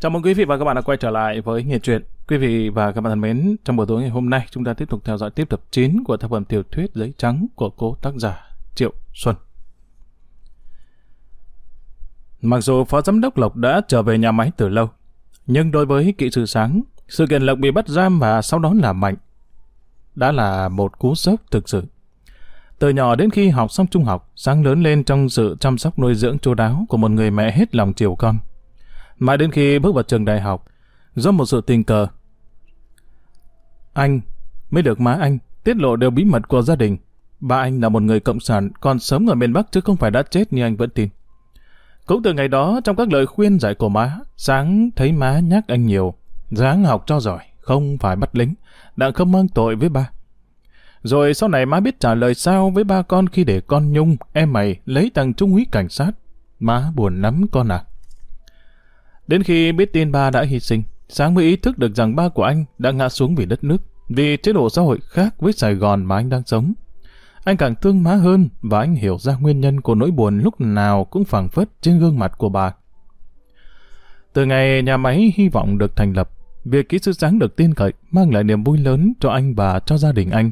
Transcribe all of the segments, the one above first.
Chào mừng quý vị và các bạn đã quay trở lại với Nghe truyện. Quý vị và các bạn thân mến, trong buổi tối ngày hôm nay chúng ta tiếp tục theo dõi tiếp tập 9 của tác phẩm tiểu thuyết Giấy Trắng của cố tác giả Triệu Xuân. Mặc dù Phó Giám đốc Lộc đã trở về nhà máy từ lâu, nhưng đối với kỹ sư sáng, sự kiện Lộc bị bắt giam và sau đó là Mạnh đã là một cú sốc thực sự. Từ nhỏ đến khi học xong trung học, Sáng lớn lên trong sự chăm sóc nuôi dưỡng chu đáo của một người mẹ hết lòng chiều con. Mãi đến khi bước vào trường đại học, do một sự tình cờ, anh mới được má anh tiết lộ đều bí mật của gia đình. Ba anh là một người cộng sản, còn sống ở miền Bắc chứ không phải đã chết như anh vẫn tin. Cũng từ ngày đó, trong các lời khuyên dạy của má, Sáng thấy má nhắc anh nhiều. Ráng học cho giỏi, không phải bắt lính, đã không mang tội với ba. Rồi sau này má biết trả lời sao với ba con khi để con Nhung, em mày, lấy tăng trung úy cảnh sát. Má buồn lắm con à. Đến khi biết tin ba đã hy sinh, Sáng mới ý thức được rằng ba của anh đã ngã xuống vì đất nước, vì chế độ xã hội khác với Sài Gòn mà anh đang sống. Anh càng thương má hơn và anh hiểu ra nguyên nhân của nỗi buồn lúc nào cũng phảng phất trên gương mặt của bà. Từ ngày nhà máy hy vọng được thành lập, việc kỹ sư sáng được tin cậy mang lại niềm vui lớn cho anh và cho gia đình anh.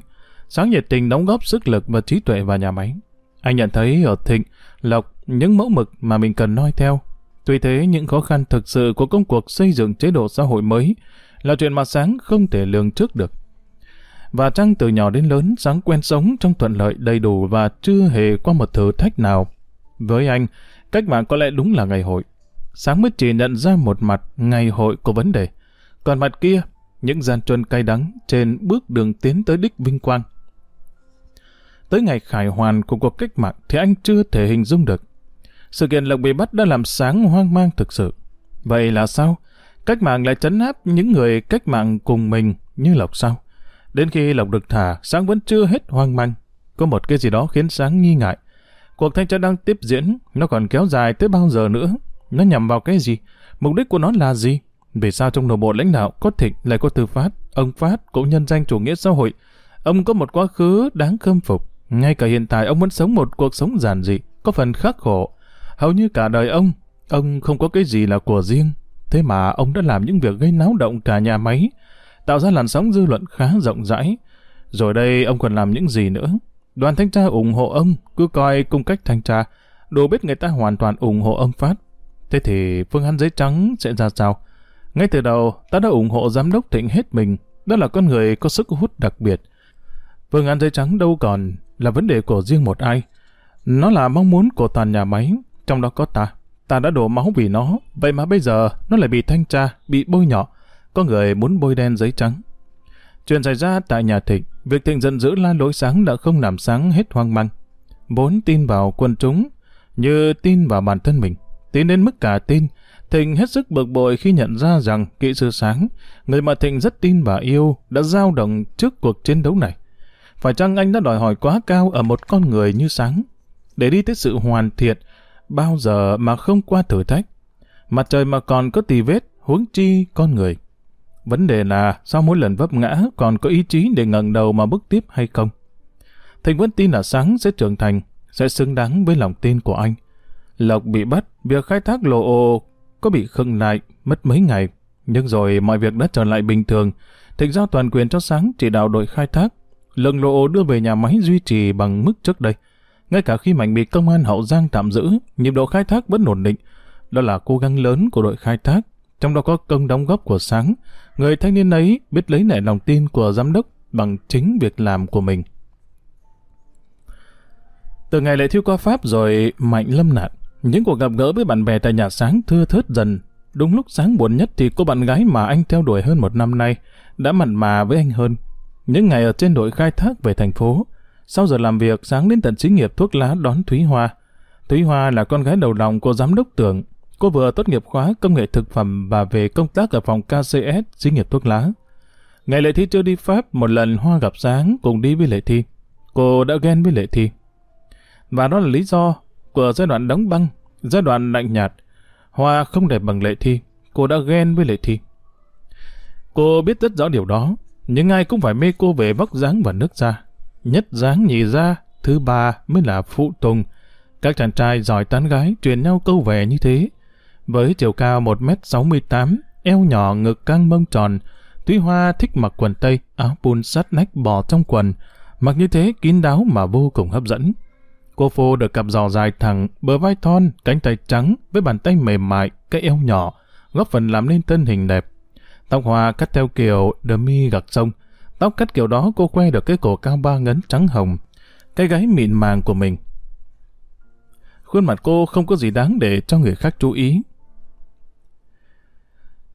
Sáng nhiệt tình đóng góp sức lực và trí tuệ vào nhà máy. Anh nhận thấy ở Thịnh, Lộc những mẫu mực mà mình cần noi theo. Tuy thế, những khó khăn thực sự của công cuộc xây dựng chế độ xã hội mới là chuyện mà Sáng không thể lường trước được. Và trăng từ nhỏ đến lớn, Sáng quen sống trong thuận lợi đầy đủ và chưa hề qua một thử thách nào. Với anh, cách mạng có lẽ đúng là ngày hội. Sáng mới chỉ nhận ra một mặt ngày hội của vấn đề. Còn mặt kia, những gian truân cay đắng trên bước đường tiến tới đích vinh quang. Tới ngày khải hoàn của cuộc cách mạng thì anh chưa thể hình dung được. Sự kiện Lộc bị bắt đã làm sáng hoang mang thực sự. Vậy là sao? Cách mạng lại chấn áp những người cách mạng cùng mình như Lộc sao? Đến khi Lộc được thả, Sáng vẫn chưa hết hoang mang. Có một cái gì đó khiến Sáng nghi ngại. Cuộc thanh tra đang tiếp diễn, nó còn kéo dài tới bao giờ nữa? Nó nhằm vào cái gì? Mục đích của nó là gì? Vì sao trong nội bộ lãnh đạo có thịnh lại có tư phát? Ông Phát cũng nhân danh chủ nghĩa xã hội. Ông có một quá khứ đáng khâm phục. Ngay cả hiện tại ông vẫn sống một cuộc sống giản dị, có phần khắc khổ. Hầu như cả đời ông, ông không có cái gì là của riêng. Thế mà ông đã làm những việc gây náo động cả nhà máy, tạo ra làn sóng dư luận khá rộng rãi. Rồi đây ông còn làm những gì nữa? Đoàn thanh tra ủng hộ ông, cứ coi cung cách thanh tra, đồ biết người ta hoàn toàn ủng hộ ông Phát. Thế thì phương án giấy trắng sẽ ra sao? Ngay từ đầu, ta đã ủng hộ giám đốc Thịnh hết mình. Đó là con người có sức hút đặc biệt. Phương án giấy trắng đâu còn là vấn đề của riêng một ai. Nó là mong muốn của toàn nhà máy, trong đó có ta. Ta đã đổ máu vì nó, vậy mà bây giờ nó lại bị thanh tra, bị bôi nhọ. Có người muốn bôi đen giấy trắng. Chuyện xảy ra tại nhà Thịnh, việc Thịnh giận dữ la lối sáng đã không làm sáng hết hoang mang. Vốn tin vào quân chúng, như tin vào bản thân mình. Tin đến mức cả tin, Thịnh hết sức bực bội khi nhận ra rằng kỹ sư sáng, người mà Thịnh rất tin và yêu, đã dao động trước cuộc chiến đấu này. Phải chăng anh đã đòi hỏi quá cao ở một con người như sáng? Để đi tới sự hoàn thiện, bao giờ mà không qua thử thách? Mặt trời mà còn có tì vết, huống chi con người. Vấn đề là sau mỗi lần vấp ngã còn có ý chí để ngẩng đầu mà bước tiếp hay không? Thịnh vẫn tin là sáng sẽ trưởng thành, sẽ xứng đáng với lòng tin của anh. Lộc bị bắt, việc khai thác lộ ồ có bị khựng lại, mất mấy ngày. Nhưng rồi mọi việc đã trở lại bình thường. Thịnh giao toàn quyền cho sáng chỉ đạo đội khai thác. Lượng lộ đưa về nhà máy duy trì bằng mức trước đây. Ngay cả khi Mạnh bị công an Hậu Giang tạm giữ, nhịp độ khai thác vẫn ổn định. Đó là cố gắng lớn của đội khai thác, trong đó có công đóng góp của Sáng. Người thanh niên ấy biết lấy lại lòng tin của giám đốc bằng chính việc làm của mình. Từ ngày lễ thiêu qua Pháp rồi Mạnh lâm nạn, những cuộc gặp gỡ với bạn bè tại nhà Sáng thưa thớt dần. Đúng lúc Sáng buồn nhất thì cô bạn gái mà anh theo đuổi hơn một năm nay đã mặn mà với anh hơn. Những ngày ở trên đội khai thác về thành phố, sau giờ làm việc Sáng đến tận xí nghiệp thuốc lá đón Thúy Hoa. Thúy Hoa là con gái đầu lòng của giám đốc tưởng. Cô vừa tốt nghiệp khóa công nghệ thực phẩm và về công tác ở phòng KCS xí nghiệp thuốc lá. Ngày Lệ Thi chưa đi Pháp, một lần Hoa gặp Sáng cùng đi với Lệ Thi. Cô đã ghen với Lệ Thi. Và đó là lý do của giai đoạn đóng băng, giai đoạn lạnh nhạt. Hoa không đẹp bằng Lệ Thi, cô đã ghen với Lệ Thi. Cô biết rất rõ điều đó, nhưng ai cũng phải mê cô về vóc dáng và nước da. Nhất dáng nhì da, thứ ba mới là phụ tùng. Các chàng trai giỏi tán gái truyền nhau câu về như thế. Với chiều cao 1m68, eo nhỏ ngực căng mông tròn, Thúy Hoa thích mặc quần tây, áo pun sát nách bò trong quần, mặc như thế kín đáo mà vô cùng hấp dẫn. Cô phô được cặp giò dài thẳng, bờ vai thon, cánh tay trắng với bàn tay mềm mại, cái eo nhỏ, góp phần làm nên thân hình đẹp. Tóc hoa cắt theo kiểu demi gạc sông, tóc cắt kiểu đó cô khoe được cái cổ cao ba ngấn trắng hồng, cái gáy mịn màng của mình. Khuôn mặt cô không có gì đáng để cho người khác chú ý.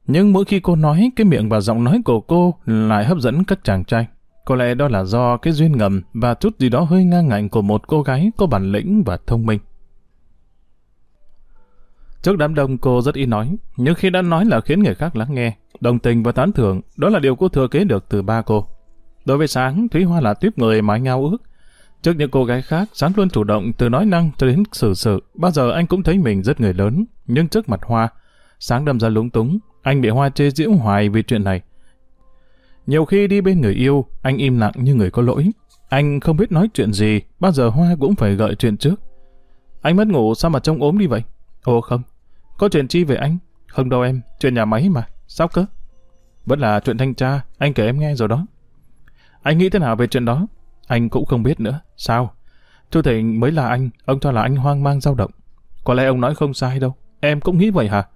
Nhưng mỗi khi cô nói, cái miệng và giọng nói của cô lại hấp dẫn các chàng trai. Có lẽ đó là do cái duyên ngầm và chút gì đó hơi ngang ngạnh của một cô gái có bản lĩnh và thông minh. Trước đám đông cô rất ít nói, nhưng khi đã nói là khiến người khác lắng nghe, đồng tình và tán thưởng, đó là điều cô thừa kế được từ ba cô. Đối với Sáng, Thúy Hoa là tuyếp người mà anh ao ước. Trước những cô gái khác, Sáng luôn chủ động từ nói năng cho đến xử sự. Bao giờ anh cũng thấy mình rất người lớn, nhưng trước mặt Hoa, Sáng đâm ra lúng túng. Anh bị Hoa chê giễu hoài vì chuyện này. Nhiều khi đi bên người yêu, anh im lặng như người có lỗi. Anh không biết nói chuyện gì, bao giờ Hoa cũng phải gợi chuyện trước. Anh mất ngủ sao mà trông ốm đi vậy? Ồ không, có chuyện chi về anh? Không đâu em, chuyện nhà máy mà, sao cơ? Vẫn là chuyện thanh tra, anh kể em nghe rồi đó. Anh nghĩ thế nào về chuyện đó? Anh cũng không biết nữa. Sao? Chú Thịnh mới là anh, ông cho là anh hoang mang dao động. Có lẽ ông nói không sai đâu. Em cũng nghĩ vậy hả?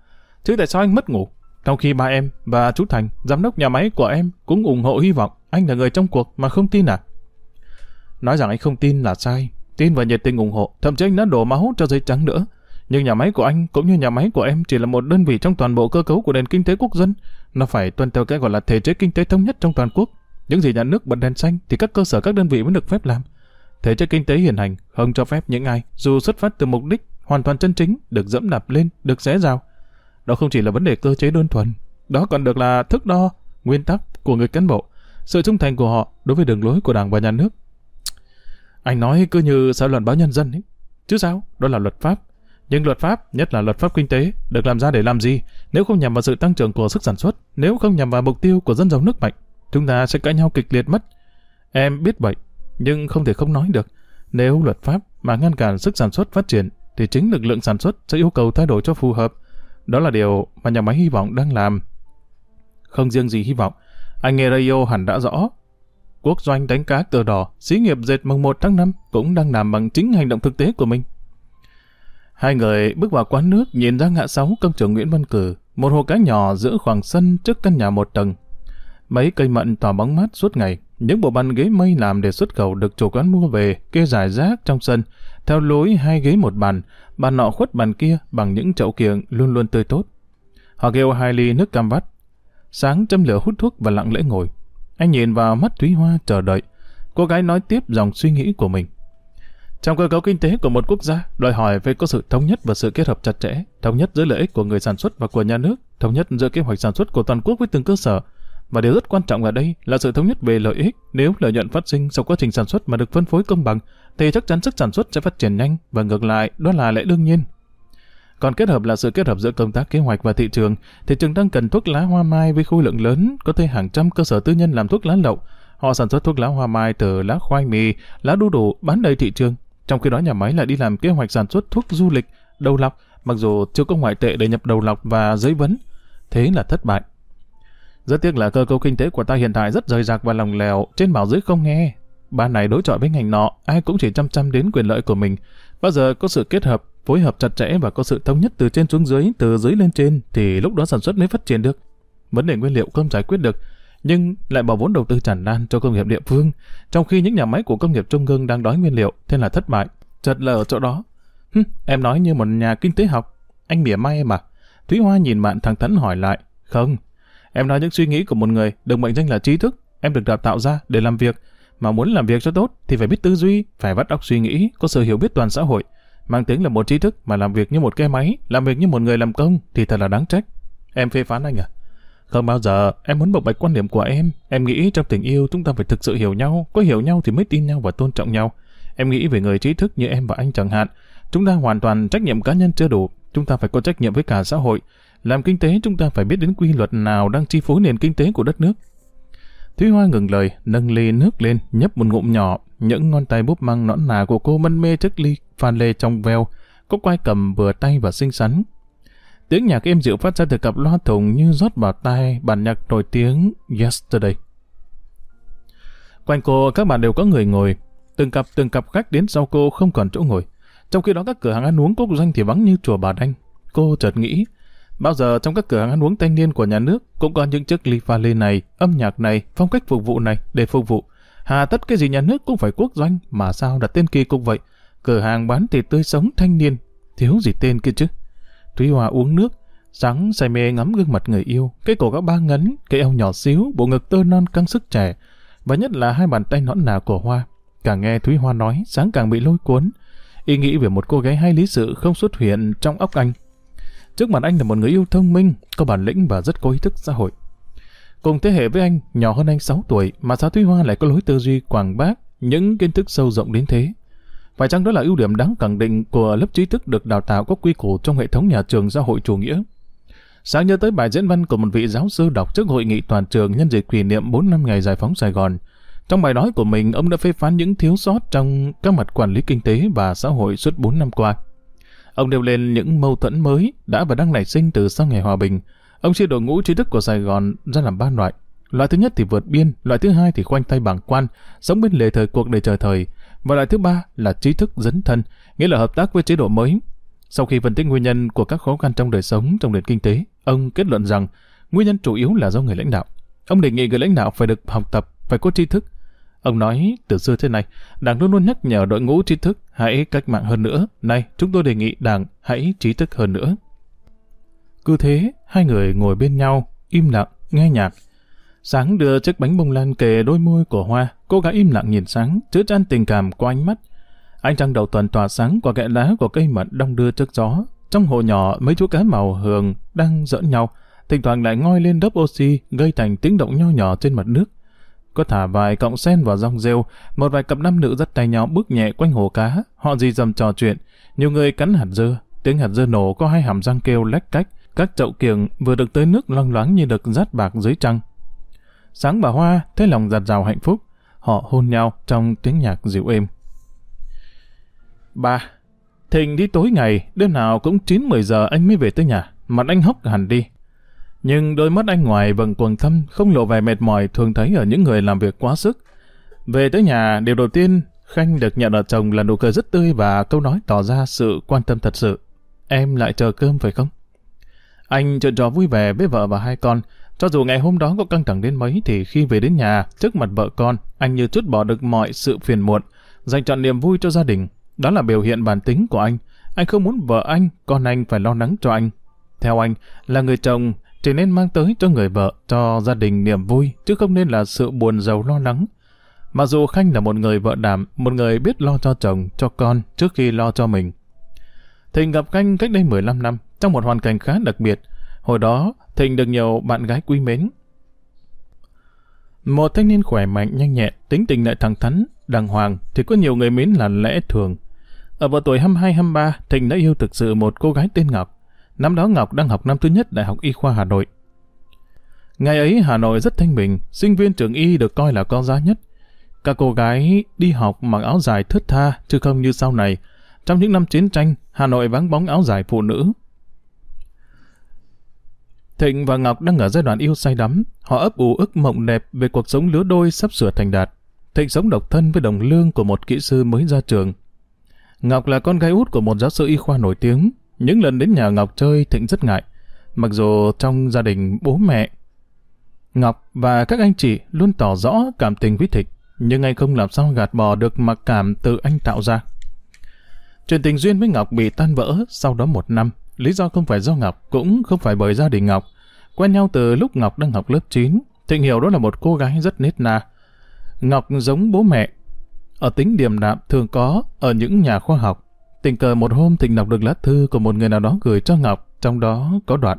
Chứ tại sao anh mất ngủ? Trong khi ba em và chú Thành, giám đốc nhà máy của em cũng ủng hộ hy vọng anh là người trong cuộc mà không tin à? Nói rằng anh không tin là sai. Tin và nhiệt tình ủng hộ, thậm chí anh đã đổ máu cho giấy trắng nữa. Nhưng nhà máy của anh cũng như nhà máy của em chỉ là một đơn vị trong toàn bộ cơ cấu của nền kinh tế quốc dân. Nó phải tuân theo cái gọi là thể chế kinh tế thống nhất trong toàn quốc. Những gì nhà nước bật đèn xanh thì các cơ sở các đơn vị mới được phép làm. Thể chế kinh tế hiện hành không cho phép những ai dù xuất phát từ mục đích hoàn toàn chân chính được dẫm đạp lên, được xé rào. Đó không chỉ là vấn đề cơ chế đơn thuần, đó còn được là thước đo, nguyên tắc của người cán bộ, sự trung thành của họ đối với đường lối của Đảng và nhà nước. Anh nói cứ như sao luận báo nhân dân ấy. Chứ sao? Đó là luật pháp. Nhưng luật pháp, nhất là luật pháp kinh tế, được làm ra để làm gì? Nếu không nhằm vào sự tăng trưởng của sức sản xuất, nếu không nhằm vào mục tiêu của dân giàu nước mạnh, chúng ta sẽ cãi nhau kịch liệt mất. Em biết vậy, nhưng không thể không nói được. Nếu luật pháp mà ngăn cản sức sản xuất phát triển, thì chính lực lượng sản xuất sẽ yêu cầu thay đổi cho phù hợp. Đó là điều mà nhà máy hy vọng đang làm. Không riêng gì hy vọng, anh nghe radio hẳn đã rõ. Quốc doanh đánh cá cờ đỏ, xí nghiệp dệt mùng 1 tháng 5 cũng đang làm bằng chính hành động thực tế của mình. Hai người bước vào quán nước nhìn ra ngã sáu công trường Nguyễn Văn Cử, một hồ cá nhỏ giữa khoảng sân trước căn nhà một tầng. Mấy cây mận tỏa bóng mát suốt ngày, những bộ bàn ghế mây làm để xuất khẩu được chủ quán mua về, kê dài rác trong sân, theo lối hai ghế một bàn, bàn nọ khuất bàn kia bằng những chậu kiểng luôn luôn tươi tốt. Họ kêu hai ly nước cam vắt. Sáng châm lửa hút thuốc và lặng lẽ ngồi. Anh nhìn vào mắt Thúy Hoa chờ đợi. Cô gái nói tiếp dòng suy nghĩ của mình. Trong cơ cấu kinh tế của một quốc gia, đòi hỏi phải có sự thống nhất và sự kết hợp chặt chẽ, thống nhất giữa lợi ích của người sản xuất và của nhà nước, thống nhất giữa kế hoạch sản xuất của toàn quốc với từng cơ sở. Và điều rất quan trọng ở đây là sự thống nhất về lợi ích. Nếu lợi nhuận phát sinh sau quá trình sản xuất mà được phân phối công bằng, thì chắc chắn sức sản xuất sẽ phát triển nhanh và ngược lại, đó là lẽ đương nhiên. Còn kết hợp là sự kết hợp giữa công tác kế hoạch và thị trường, thị trường đang cần thuốc lá hoa mai với khối lượng lớn, có thể hàng trăm cơ sở tư nhân làm thuốc lá lậu. Họ sản xuất thuốc lá hoa mai từ lá khoai mì, lá đu đủ bán đầy thị trường, trong khi đó nhà máy lại đi làm kế hoạch sản xuất thuốc du lịch, đầu lọc, mặc dù chưa có ngoại tệ để nhập đầu lọc và giấy vấn. Thế là thất bại. Rất tiếc là cơ cấu kinh tế của ta hiện tại rất rời rạc và lòng lèo, trên bảo dưới không nghe. Ban này đối chọi với ngành nọ, ai cũng chỉ chăm chăm đến quyền lợi của mình. Bao giờ có sự kết hợp, phối hợp chặt chẽ và có sự thống nhất từ trên xuống dưới, từ dưới lên trên, thì lúc đó sản xuất mới phát triển được. Vấn đề nguyên liệu không giải quyết được, nhưng lại bỏ vốn đầu tư tràn lan cho công nghiệp địa phương, trong khi những nhà máy của công nghiệp trung ương đang đói nguyên liệu, thế là thất bại, chợt lờ ở chỗ đó. Hừ, em nói như một nhà kinh tế học, anh mỉa mai em à? Thúy Hoa nhìn bạn thẳng thắn hỏi lại, không, em nói những suy nghĩ của một người được mệnh danh là trí thức, em được đào tạo ra để làm việc, mà muốn làm việc cho tốt thì phải biết tư duy, phải vắt óc suy nghĩ, có sự hiểu biết toàn xã hội, mang tiếng là một trí thức mà làm việc như một cái máy, làm việc như một người làm công thì thật là đáng trách. Em phê phán anh à? Không bao giờ, em muốn bộc bạch quan điểm của em. Em nghĩ trong tình yêu chúng ta phải thực sự hiểu nhau, có hiểu nhau thì mới tin nhau và tôn trọng nhau. Em nghĩ về người trí thức như em và anh chẳng hạn. Chúng ta hoàn toàn trách nhiệm cá nhân chưa đủ, chúng ta phải có trách nhiệm với cả xã hội. Làm kinh tế chúng ta phải biết đến quy luật nào đang chi phối nền kinh tế của đất nước. Thúy Hoa ngừng lời, nâng ly nước lên, nhấp một ngụm nhỏ, những ngón tay búp măng nõn nà của cô mân mê chất ly, phan lê trong veo, có quai cầm vừa tay và xinh xắn. Tiếng nhạc êm dịu phát ra từ cặp loa thùng như rót vào tai bản nhạc nổi tiếng Yesterday. Quanh cô các bạn đều có người ngồi, từng cặp từng cặp khách đến sau cô không còn chỗ ngồi. Trong khi đó các cửa hàng ăn uống quốc doanh thì vắng như chùa Bà Đanh. Cô chợt nghĩ, bao giờ trong các cửa hàng ăn uống thanh niên của nhà nước cũng có những chiếc ly pha lê này, âm nhạc này, phong cách phục vụ này để phục vụ. Hà tất cái gì nhà nước cũng phải quốc doanh mà sao đặt tên kỳ cục vậy? Cửa hàng bán thịt tươi sống thanh niên, thiếu gì tên kia chứ? Thúy hoa uống nước, sáng say mê ngắm gương mặt người yêu, cái cổ các ba ngấn, cái eo nhỏ xíu, bộ ngực tơ non căng sức trẻ, và nhất là hai bàn tay nõn nà của Hoa. Càng nghe Thúy Hoa nói, sáng càng bị lôi cuốn. Ý nghĩ về một cô gái hay lý sự không xuất hiện trong óc anh. Trước mặt anh là một người yêu thông minh, có bản lĩnh và rất có ý thức xã hội. Cùng thế hệ với anh, nhỏ hơn anh 6 tuổi, mà sao Thúy Hoa lại có lối tư duy quảng bác, những kiến thức sâu rộng đến thế. Phải chăng đó là ưu điểm đáng khẳng định của lớp trí thức được đào tạo có quy củ trong hệ thống nhà trường xã hội chủ nghĩa? Sáng nhớ tới bài diễn văn của một vị giáo sư đọc trước hội nghị toàn trường nhân dịp kỷ niệm 4 năm ngày giải phóng Sài Gòn. Trong bài nói của mình, ông đã phê phán những thiếu sót trong các mặt quản lý kinh tế và xã hội suốt 4 năm qua. Ông nêu lên những mâu thuẫn mới đã và đang nảy sinh từ sau ngày hòa bình. Ông chia đội ngũ trí thức của Sài Gòn ra làm ba loại. Loại thứ nhất thì vượt biên, loại thứ hai thì khoanh tay bảng quan, sống bên lề thời cuộc để chờ thời, và loại thứ ba là trí thức dấn thân, nghĩa là hợp tác với chế độ mới. Sau khi phân tích nguyên nhân của các khó khăn trong đời sống, trong nền kinh tế, ông kết luận rằng nguyên nhân chủ yếu là do người lãnh đạo. Ông đề nghị người lãnh đạo phải được học tập, phải có tri thức. Ông nói từ xưa thế này, Đảng luôn luôn nhắc nhở đội ngũ tri thức hãy cách mạng hơn nữa. Nay, chúng tôi đề nghị Đảng hãy trí thức hơn nữa. Cứ thế, hai người ngồi bên nhau, im lặng, nghe nhạc. Sáng đưa chiếc bánh bông lan kề đôi môi của Hoa, cô gái im lặng nhìn sáng, chứa chan tình cảm qua ánh mắt. Ánh trăng đầu tuần tỏa sáng qua kẽ lá của cây mận đông đưa trước gió. Trong hồ nhỏ, mấy chú cá màu hường đang giỡn nhau, thỉnh thoảng lại ngoi lên đớp oxy, gây thành tiếng động nho nhỏ trên mặt nước. Có thả vài cọng sen vào rong rêu, một vài cặp nam nữ dắt tay nhau bước nhẹ quanh hồ cá, họ gì dầm trò chuyện. Nhiều người cắn hạt dưa, tiếng hạt dưa nổ có hai hàm răng kêu lách cách, các chậu kiềng vừa được tới nước loang loáng như được rát bạc dưới trăng. Sáng bà Hoa thấy lòng giặt rào hạnh phúc, họ hôn nhau trong tiếng nhạc dịu êm. Ba, Thịnh đi tối ngày, đêm nào cũng 9-10 giờ anh mới về tới nhà, mặt anh hốc hẳn đi. Nhưng đôi mắt anh ngoài vầng quần thâm không lộ vẻ mệt mỏi thường thấy ở những người làm việc quá sức. Về tới nhà, điều đầu tiên Khanh được nhận ở chồng là nụ cười rất tươi và câu nói tỏ ra sự quan tâm thật sự. Em lại chờ cơm phải không? Anh trợn trò vui vẻ với vợ và hai con, cho dù ngày hôm đó có căng thẳng đến mấy thì khi về đến nhà, trước mặt vợ con, anh như chút bỏ được mọi sự phiền muộn, dành trọn niềm vui cho gia đình. Đó là biểu hiện bản tính của anh. Anh không muốn vợ anh, con anh phải lo lắng cho anh. Theo anh, là người chồng chỉ nên mang tới cho người vợ, cho gia đình niềm vui, chứ không nên là sự buồn giàu lo lắng. Mặc dù Khanh là một người vợ đảm, một người biết lo cho chồng, cho con trước khi lo cho mình. Thịnh gặp Khanh cách đây 15 năm, trong một hoàn cảnh khá đặc biệt. Hồi đó, Thịnh được nhiều bạn gái quý mến. Một thanh niên khỏe mạnh, nhanh nhẹn, tính tình lại thẳng thắn, đàng hoàng thì có nhiều người mến là lẽ thường. Ở vào tuổi 22-23, Thịnh đã yêu thực sự một cô gái tên Ngọc. Năm đó Ngọc đang học năm thứ nhất Đại học Y khoa Hà Nội. Ngày ấy Hà Nội rất thanh bình, sinh viên trường Y được coi là con giá nhất. Các cô gái đi học mặc áo dài thướt tha, chứ không như sau này. Trong những năm chiến tranh, Hà Nội vắng bóng áo dài phụ nữ. Thịnh và Ngọc đang ở giai đoạn yêu say đắm, họ ấp ủ ức mộng đẹp về cuộc sống lứa đôi sắp sửa thành đạt. Thịnh sống độc thân với đồng lương của một kỹ sư mới ra trường. Ngọc là con gái út của một giáo sư y khoa nổi tiếng. Những lần đến nhà Ngọc chơi Thịnh rất ngại. Mặc dù trong gia đình bố mẹ, Ngọc và các anh chị luôn tỏ rõ cảm tình với Thịnh, nhưng anh không làm sao gạt bỏ được mặc cảm từ anh tạo ra. Chuyện tình duyên với Ngọc bị tan vỡ sau đó một năm. Lý do không phải do Ngọc, cũng không phải bởi gia đình Ngọc. Quen nhau từ lúc Ngọc đang học lớp 9, Thịnh hiểu đó là một cô gái rất nết na. Ngọc giống bố mẹ, ở tính điềm đạm thường có ở những nhà khoa học. Tình cờ một hôm Thịnh đọc được lá thư của một người nào đó gửi cho Ngọc, trong đó có đoạn.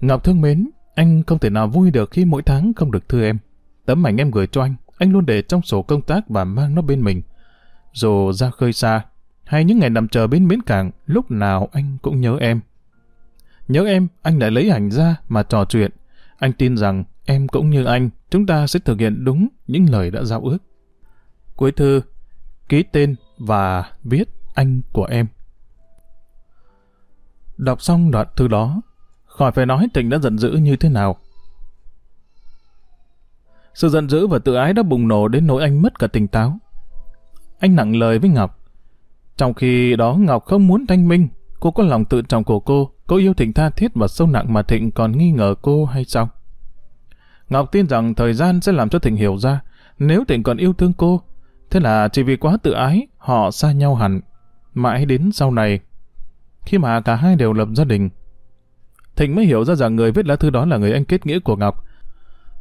Ngọc thương mến, anh không thể nào vui được khi mỗi tháng không được thư em. Tấm ảnh em gửi cho anh, anh luôn để trong sổ công tác và mang nó bên mình. Dù ra khơi xa, hay những ngày nằm chờ bên bến cảng, lúc nào anh cũng nhớ em. Nhớ em, anh lại lấy ảnh ra mà trò chuyện. Anh tin rằng em cũng như anh, chúng ta sẽ thực hiện đúng những lời đã giao ước. Cuối thư, ký tên và viết anh của em. Đọc xong đoạn thư đó, khỏi phải nói tình đã giận dữ như thế nào. Sự giận dữ và tự ái đã bùng nổ đến nỗi anh mất cả tỉnh táo. Anh nặng lời với Ngọc. Trong khi đó Ngọc không muốn thanh minh, cô có lòng tự trọng của cô, cô yêu Thịnh tha thiết và sâu nặng mà Thịnh còn nghi ngờ cô hay sao? Ngọc tin rằng thời gian sẽ làm cho Thịnh hiểu ra, nếu Thịnh còn yêu thương cô, thế là chỉ vì quá tự ái, họ xa nhau hẳn. Mãi đến sau này, khi mà cả hai đều lập gia đình, Thịnh mới hiểu ra rằng người viết lá thư đó là người anh kết nghĩa của Ngọc.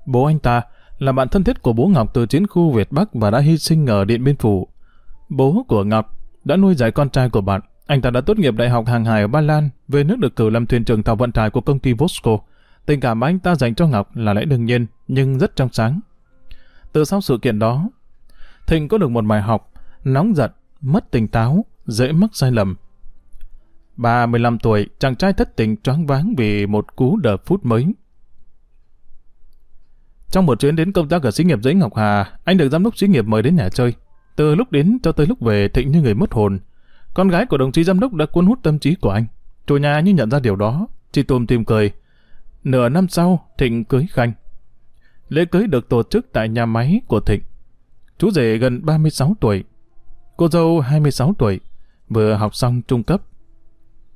Bố anh ta là bạn thân thiết của bố Ngọc từ chiến khu Việt Bắc và đã hy sinh ở Điện Biên Phủ. Bố của Ngọc đã nuôi dạy con trai của bạn. Anh ta đã tốt nghiệp đại học hàng hải ở Ba Lan, về nước được cử làm thuyền trưởng tàu vận tải của công ty Vosco. Tình cảm mà anh ta dành cho Ngọc là lẽ đương nhiên, nhưng rất trong sáng. Từ sau sự kiện đó, Thịnh có được một bài học, nóng giận, mất tỉnh táo, dễ mắc sai lầm. 35 tuổi, chàng trai thất tình choáng váng vì một cú đờ phút mới. Trong một chuyến đến công tác ở xí nghiệp giấy Ngọc Hà, anh được giám đốc xí nghiệp mời đến nhà chơi. Từ lúc đến cho tới lúc về, Thịnh như người mất hồn. Con gái của đồng chí giám đốc đã cuốn hút tâm trí của anh. Chủ nhà như nhận ra điều đó, chỉ tùm tìm cười. Nửa năm sau, Thịnh cưới Khanh. Lễ cưới được tổ chức tại nhà máy của Thịnh. Chú rể gần 36 tuổi. Cô dâu 26 tuổi, vừa học xong trung cấp.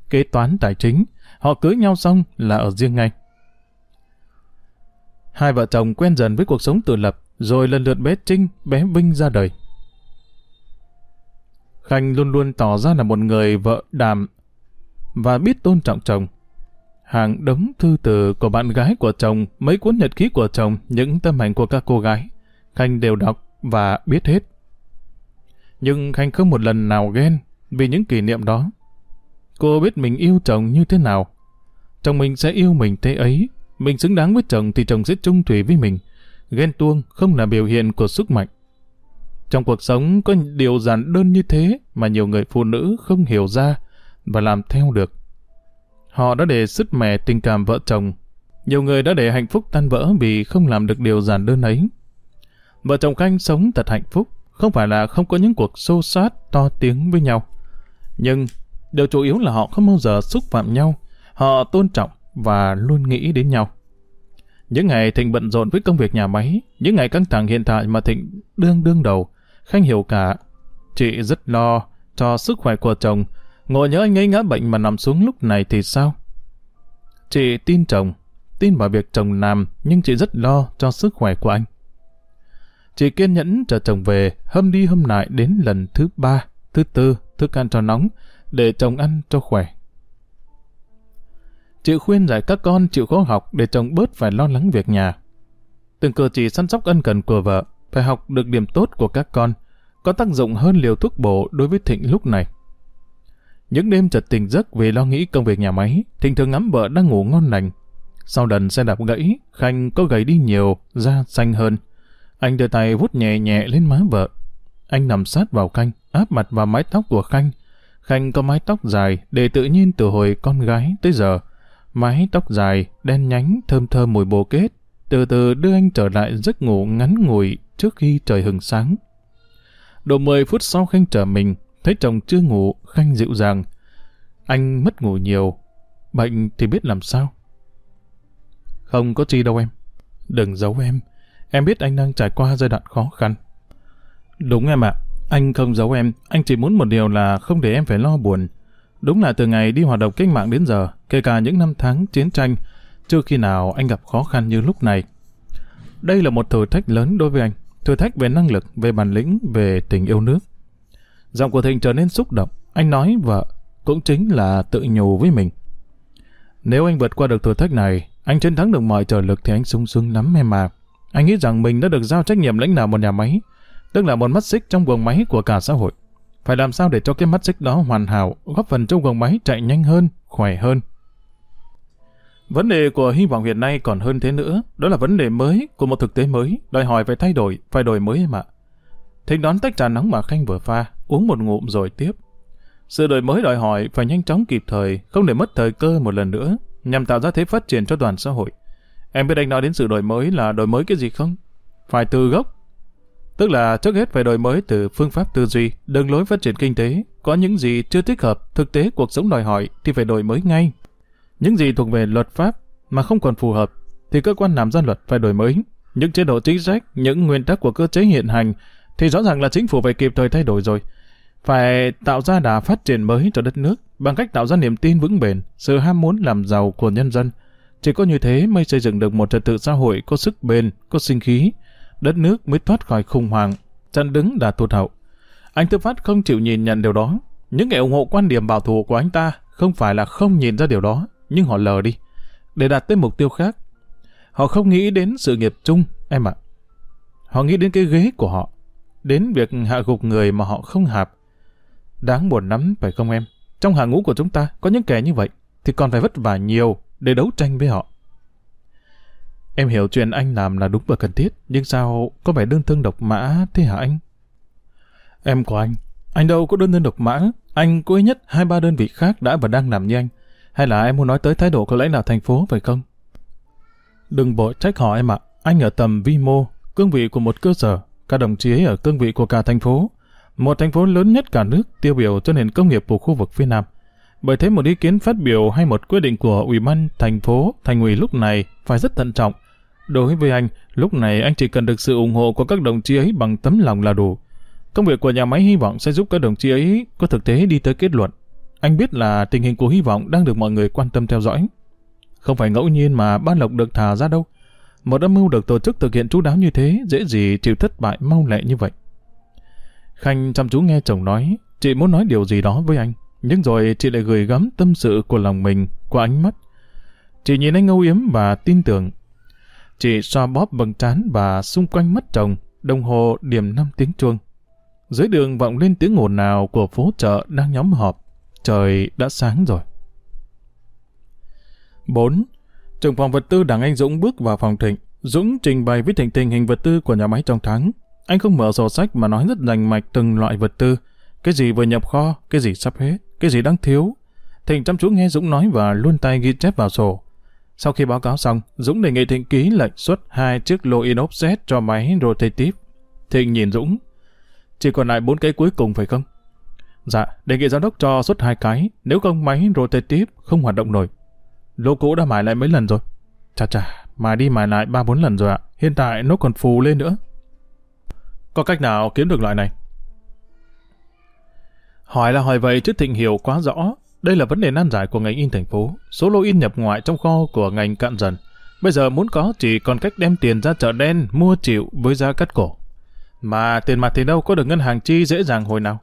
Kế toán tài chính, họ cưới nhau xong là ở riêng ngay. Hai vợ chồng quen dần với cuộc sống tự lập, rồi lần lượt bé Trinh, bé Vinh ra đời. Khanh luôn luôn tỏ ra là một người vợ đàm và biết tôn trọng chồng. Hàng đống thư từ của bạn gái của chồng, mấy cuốn nhật ký của chồng, những tâm ảnh của các cô gái, Khanh đều đọc và biết hết. Nhưng Khanh không một lần nào ghen vì những kỷ niệm đó. Cô biết mình yêu chồng như thế nào. Chồng mình sẽ yêu mình thế ấy. Mình xứng đáng với chồng thì chồng sẽ trung thủy với mình. Ghen tuông không là biểu hiện của sức mạnh. Trong cuộc sống có điều giản đơn như thế mà nhiều người phụ nữ không hiểu ra và làm theo được. Họ đã để sứt mẻ tình cảm vợ chồng. Nhiều người đã để hạnh phúc tan vỡ vì không làm được điều giản đơn ấy. Vợ chồng Khanh sống thật hạnh phúc, không phải là không có những cuộc xô xát to tiếng với nhau. Nhưng điều chủ yếu là họ không bao giờ xúc phạm nhau, họ tôn trọng và luôn nghĩ đến nhau. Những ngày Thịnh bận rộn với công việc nhà máy, những ngày căng thẳng hiện tại mà Thịnh đương đương đầu, Khanh hiểu cả. Chị rất lo cho sức khỏe của chồng, ngồi nhớ anh ấy ngã bệnh mà nằm xuống lúc này thì sao? Chị tin chồng, tin vào việc chồng làm, nhưng chị rất lo cho sức khỏe của anh. Chị kiên nhẫn chờ chồng về, hâm đi hâm lại đến lần thứ ba, thứ tư, thức ăn cho nóng, để chồng ăn cho khỏe. Chị khuyên giải các con chịu khó học để chồng bớt phải lo lắng việc nhà. Từng cử chỉ săn sóc ân cần của vợ, phải học được điểm tốt của các con, có tác dụng hơn liều thuốc bổ đối với Thịnh lúc này. Những đêm chợt tỉnh giấc vì lo nghĩ công việc nhà máy, Thịnh thường ngắm vợ đang ngủ ngon lành. Sau đần xe đạp gãy, Khanh có gầy đi nhiều, da xanh hơn. Anh đưa tay vút nhẹ nhẹ lên má vợ. Anh nằm sát vào Khanh, áp mặt vào mái tóc của Khanh. Khanh có mái tóc dài, để tự nhiên từ hồi con gái tới giờ. Mái tóc dài, đen nhánh, thơm thơm mùi bồ kết, từ từ đưa anh trở lại giấc ngủ ngắn ngủi trước khi trời hừng sáng. Độ 10 phút sau Khanh trở mình, thấy chồng chưa ngủ, Khanh dịu dàng. Anh mất ngủ nhiều, bệnh thì biết làm sao. Không có chi đâu em. Đừng giấu em. Em biết anh đang trải qua giai đoạn khó khăn. Đúng em ạ. Anh không giấu em. Anh chỉ muốn một điều là không để em phải lo buồn. Đúng là từ ngày đi hoạt động cách mạng đến giờ, kể cả những năm tháng chiến tranh, chưa khi nào anh gặp khó khăn như lúc này. Đây là một thử thách lớn đối với anh. Thử thách về năng lực, về bản lĩnh, về tình yêu nước. Giọng của Thịnh trở nên xúc động. Anh nói vợ cũng chính là tự nhủ với mình. Nếu anh vượt qua được thử thách này, anh chiến thắng được mọi trở lực thì anh sung sướng lắm em mà. Anh nghĩ rằng mình đã được giao trách nhiệm lãnh đạo một nhà máy, tức là một mắt xích trong quần máy của cả xã hội. Phải làm sao để cho cái mắt xích đó hoàn hảo, góp phần trong gồng máy chạy nhanh hơn, khỏe hơn. Vấn đề của hy vọng hiện nay còn hơn thế nữa, đó là vấn đề mới của một thực tế mới, đòi hỏi phải thay đổi, phải đổi mới em ạ. Thịnh đón tách trà nóng mà Khanh vừa pha, uống một ngụm rồi tiếp. Sự đổi mới đòi hỏi phải nhanh chóng kịp thời, không để mất thời cơ một lần nữa, nhằm tạo ra thế phát triển cho toàn xã hội. Em biết anh nói đến sự đổi mới là đổi mới cái gì không? Phải từ gốc. Tức là trước hết phải đổi mới từ phương pháp tư duy, đường lối phát triển kinh tế. Có những gì chưa thích hợp, thực tế cuộc sống đòi hỏi thì phải đổi mới ngay. Những gì thuộc về luật pháp mà không còn phù hợp, thì cơ quan làm ra luật phải đổi mới. Những chế độ chính sách, những nguyên tắc của cơ chế hiện hành, thì rõ ràng là chính phủ phải kịp thời thay đổi rồi. Phải tạo ra đà phát triển mới cho đất nước bằng cách tạo ra niềm tin vững bền, sự ham muốn làm giàu của nhân dân. Chỉ có như thế mới xây dựng được một trật tự xã hội có sức bền, có sinh khí. Đất nước mới thoát khỏi khủng hoảng, chân đứng đã tụt hậu. Anh Tư Phát không chịu nhìn nhận điều đó. Những người ủng hộ quan điểm bảo thủ của anh ta không phải là không nhìn ra điều đó, nhưng họ lờ đi. Để đạt tới mục tiêu khác, họ không nghĩ đến sự nghiệp chung, em ạ. Họ nghĩ đến cái ghế của họ, đến việc hạ gục người mà họ không hạp. Đáng buồn lắm, phải không em? Trong hàng ngũ của chúng ta có những kẻ như vậy, thì còn phải vất vả nhiều để đấu tranh với họ. Em hiểu chuyện anh làm là đúng và cần thiết, nhưng sao có vẻ đơn thương độc mã thế hả anh? Em của anh, anh đâu có đơn thương độc mã, anh có ít nhất hai ba đơn vị khác đã và đang làm như anh. Hay là em muốn nói tới thái độ của lãnh đạo thành phố phải không? Đừng bội trách họ em ạ, anh ở tầm vi mô, cương vị của một cơ sở, các đồng chí ấy ở cương vị của cả thành phố. Một thành phố lớn nhất cả nước tiêu biểu cho nền công nghiệp của khu vực phía Nam. Bởi thế một ý kiến phát biểu hay một quyết định của ủy ban thành phố, thành ủy lúc này phải rất thận trọng. Đối với anh, lúc này anh chỉ cần được sự ủng hộ của các đồng chí ấy bằng tấm lòng là đủ. Công việc của nhà máy hy vọng sẽ giúp các đồng chí ấy có thực tế đi tới kết luận. Anh biết là tình hình của hy vọng đang được mọi người quan tâm theo dõi. Không phải ngẫu nhiên mà ban lộc được thả ra đâu. Một âm mưu được tổ chức thực hiện chú đáo như thế, dễ gì chịu thất bại mau lẹ như vậy. Khanh chăm chú nghe chồng nói, chị muốn nói điều gì đó với anh. Nhưng rồi chị lại gửi gắm tâm sự của lòng mình qua ánh mắt. Chị nhìn anh âu yếm và tin tưởng. Chị xoa bóp bằng trán và xung quanh mắt chồng, đồng hồ điểm năm tiếng chuông. Dưới đường vọng lên tiếng ồn nào của phố chợ đang nhóm họp. Trời đã sáng rồi. 4. Trưởng phòng vật tư Đảng Anh Dũng bước vào phòng Thịnh. Dũng trình bày với Thịnh tình hình vật tư của nhà máy trong tháng. Anh không mở sổ sách mà nói rất rành mạch từng loại vật tư. Cái gì vừa nhập kho, cái gì sắp hết, cái gì đang thiếu. Thịnh chăm chú nghe Dũng nói và luôn tay ghi chép vào sổ. Sau khi báo cáo xong, Dũng đề nghị Thịnh ký lệnh xuất hai chiếc lô in offset cho máy rotative. Thịnh nhìn Dũng. Chỉ còn lại bốn cái cuối cùng phải không? Dạ, đề nghị giám đốc cho xuất hai cái, nếu không máy rotative không hoạt động nổi. Lô cũ đã mài lại mấy lần rồi. Chà chà, mài đi mài lại ba bốn lần rồi ạ. Hiện tại nó còn phù lên nữa. Có cách nào kiếm được loại này? Hỏi là hỏi vậy chứ Thịnh hiểu quá rõ. Đây là vấn đề nan giải của ngành in thành phố. Số lô in nhập ngoại trong kho của ngành cạn dần. Bây giờ muốn có chỉ còn cách đem tiền ra chợ đen mua chịu với giá cắt cổ. Mà tiền mặt thì đâu có được ngân hàng chi dễ dàng hồi nào.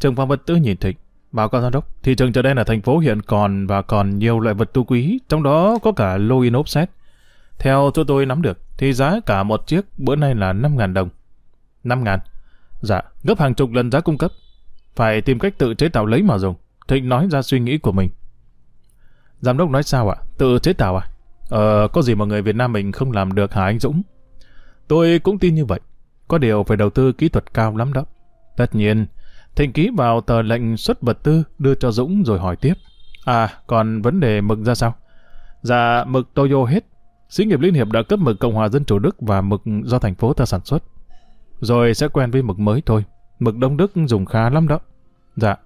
Trường Văn vật tư nhìn Thịnh. Báo cáo giám đốc, thị trường chợ đen ở thành phố hiện còn và còn nhiều loại vật tư quý, trong đó có cả lô in offset. Theo chỗ tôi nắm được, thì giá cả một chiếc bữa nay là 5.000 đồng. 5.000? Dạ, gấp hàng chục lần giá cung cấp. Phải tìm cách tự chế tạo lấy mà dùng. Thịnh nói ra suy nghĩ của mình. Giám đốc nói sao ạ? Tự chế tạo à? Ờ, có gì mà người Việt Nam mình không làm được hả anh Dũng? Tôi cũng tin như vậy. Có điều phải đầu tư kỹ thuật cao lắm đó. Tất nhiên, Thịnh ký vào tờ lệnh xuất vật tư đưa cho Dũng rồi hỏi tiếp. À, còn vấn đề mực ra sao? Dạ, mực Toyo hết. Xí nghiệp Liên Hiệp đã cấp mực Cộng hòa Dân Chủ Đức và mực do thành phố ta sản xuất. Rồi sẽ quen với mực mới thôi. Mực Đông Đức dùng khá lắm đó. Dạ.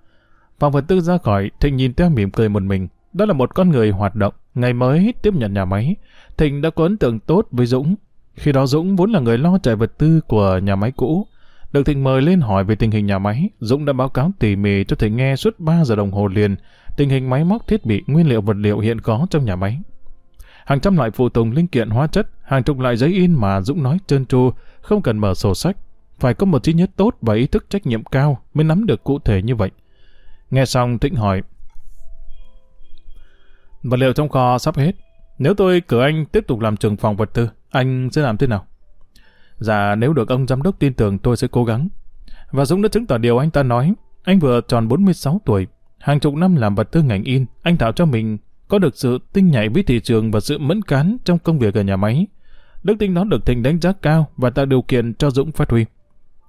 Phòng vật tư ra khỏi, Thịnh nhìn theo mỉm cười một mình. Đó là một con người hoạt động. Ngày mới tiếp nhận nhà máy. Thịnh đã có ấn tượng tốt với Dũng. Khi đó Dũng vốn là người lo chạy vật tư của nhà máy cũ. Được Thịnh mời lên hỏi về tình hình nhà máy, Dũng đã báo cáo tỉ mỉ cho Thịnh nghe suốt 3 giờ đồng hồ liền tình hình máy móc thiết bị, nguyên liệu vật liệu hiện có trong nhà máy. Hàng trăm loại phụ tùng linh kiện hóa chất, hàng chục loại giấy in mà Dũng nói trơn tru, không cần mở sổ sách. Phải có một trí nhớ tốt và ý thức trách nhiệm cao mới nắm được cụ thể như vậy. Nghe xong Thịnh hỏi. Vật liệu trong kho sắp hết. Nếu tôi cử anh tiếp tục làm trường phòng vật tư, anh sẽ làm thế nào? Dạ nếu được ông giám đốc tin tưởng tôi sẽ cố gắng. Và Dũng đã chứng tỏ điều anh ta nói. Anh vừa tròn 46 tuổi. Hàng chục năm làm vật tư ngành in, anh tạo cho mình có được sự tinh nhạy với thị trường và sự mẫn cán trong công việc ở nhà máy. Đức tính đó được Thịnh đánh giá cao và tạo điều kiện cho Dũng phát huy.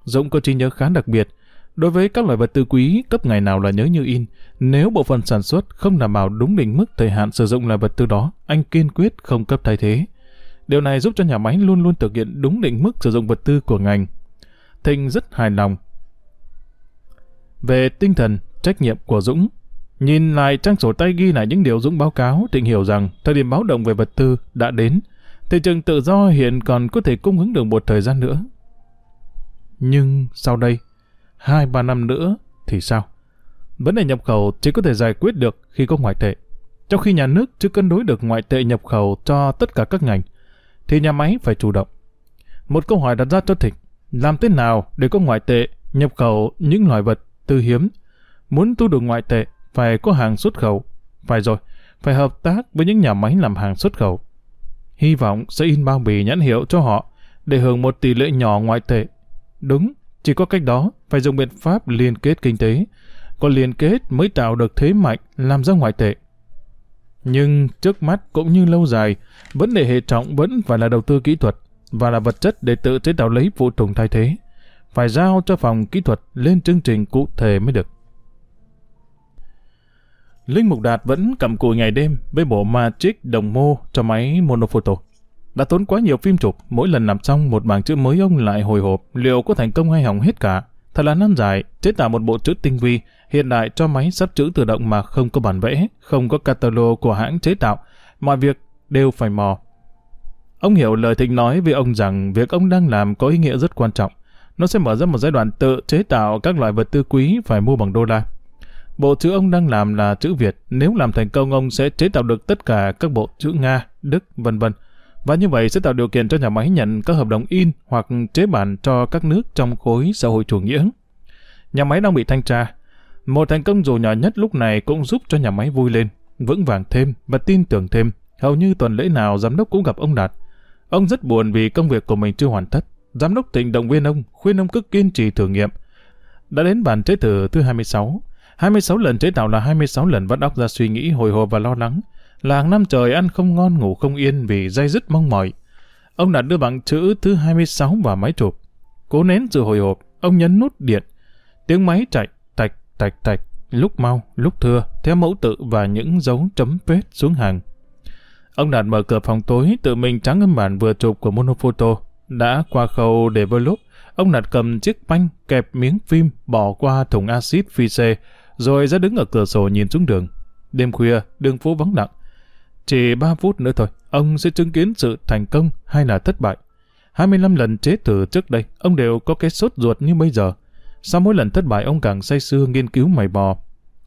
Dũng có trí nhớ khá đặc biệt. Đối với các loại vật tư quý, cấp ngày nào là nhớ như in. Nếu bộ phận sản xuất không đảm bảo đúng định mức thời hạn sử dụng loại vật tư đó, anh kiên quyết không cấp thay thế. Điều này giúp cho nhà máy luôn luôn thực hiện đúng định mức sử dụng vật tư của ngành. Thịnh rất hài lòng. Về tinh thần, trách nhiệm của Dũng, Nhìn lại trang sổ tay ghi lại những điều Dũng báo cáo, thịnh hiểu rằng thời điểm báo động về vật tư đã đến. Thị trường tự do hiện còn có thể cung ứng được một thời gian nữa. Nhưng sau đây, hai ba năm nữa thì sao? Vấn đề nhập khẩu chỉ có thể giải quyết được khi có ngoại tệ. Trong khi nhà nước chưa cân đối được ngoại tệ nhập khẩu cho tất cả các ngành, thì nhà máy phải chủ động. Một câu hỏi đặt ra cho Thịnh, làm thế nào để có ngoại tệ nhập khẩu những loại vật tư hiếm? Muốn thu được ngoại tệ, phải có hàng xuất khẩu. Phải rồi, phải hợp tác với những nhà máy làm hàng xuất khẩu. Hy vọng sẽ in bao bì nhãn hiệu cho họ để hưởng một tỷ lệ nhỏ ngoại tệ. Đúng, chỉ có cách đó, phải dùng biện pháp liên kết kinh tế. Có liên kết mới tạo được thế mạnh làm ra ngoại tệ. Nhưng trước mắt cũng như lâu dài, vấn đề hệ trọng vẫn phải là đầu tư kỹ thuật và là vật chất để tự chế tạo lấy phụ tùng thay thế. Phải giao cho phòng kỹ thuật lên chương trình cụ thể mới được. Linh Mục Đạt vẫn cầm cùi ngày đêm với bộ Magic đồng mô cho máy monophoto. Đã tốn quá nhiều phim chụp, mỗi lần làm xong một bảng chữ mới ông lại hồi hộp, liệu có thành công hay hỏng hết cả. Thật là nan giải, chế tạo một bộ chữ tinh vi, hiện đại cho máy sắp chữ tự động mà không có bản vẽ, không có catalog của hãng chế tạo, mọi việc đều phải mò. Ông hiểu lời Thịnh nói với ông rằng việc ông đang làm có ý nghĩa rất quan trọng. Nó sẽ mở ra một giai đoạn tự chế tạo các loại vật tư quý phải mua bằng đô la. Bộ chữ ông đang làm là chữ Việt, nếu làm thành công ông sẽ chế tạo được tất cả các bộ chữ Nga, Đức, vân vân. Và như vậy sẽ tạo điều kiện cho nhà máy nhận các hợp đồng in hoặc chế bản cho các nước trong khối xã hội chủ nghĩa. Nhà máy đang bị thanh tra. Một thành công dù nhỏ nhất lúc này cũng giúp cho nhà máy vui lên, vững vàng thêm và tin tưởng thêm. Hầu như tuần lễ nào giám đốc cũng gặp ông Đạt. Ông rất buồn vì công việc của mình chưa hoàn tất. Giám đốc tỉnh động viên ông, khuyên ông cứ kiên trì thử nghiệm. Đã đến bàn chế thử thứ 26. 26 lần chế tạo là 26 lần vắt óc ra suy nghĩ hồi hộp và lo lắng. Là hàng năm trời ăn không ngon ngủ không yên vì dây dứt mong mỏi. Ông đặt đưa bằng chữ thứ 26 vào máy chụp. Cố nén sự hồi hộp, ông nhấn nút điện. Tiếng máy chạy, tạch, tạch, tạch, lúc mau, lúc thưa, theo mẫu tự và những dấu chấm vết xuống hàng. Ông Đạt mở cửa phòng tối, tự mình trắng âm bản vừa chụp của Monophoto. Đã qua khâu develop, ông Đạt cầm chiếc banh kẹp miếng phim bỏ qua thùng axit phi xe, rồi ra đứng ở cửa sổ nhìn xuống đường. Đêm khuya, đường phố vắng lặng. Chỉ 3 phút nữa thôi, ông sẽ chứng kiến sự thành công hay là thất bại. 25 lần chế thử trước đây, ông đều có cái sốt ruột như bây giờ. Sau mỗi lần thất bại, ông càng say sưa nghiên cứu mày bò.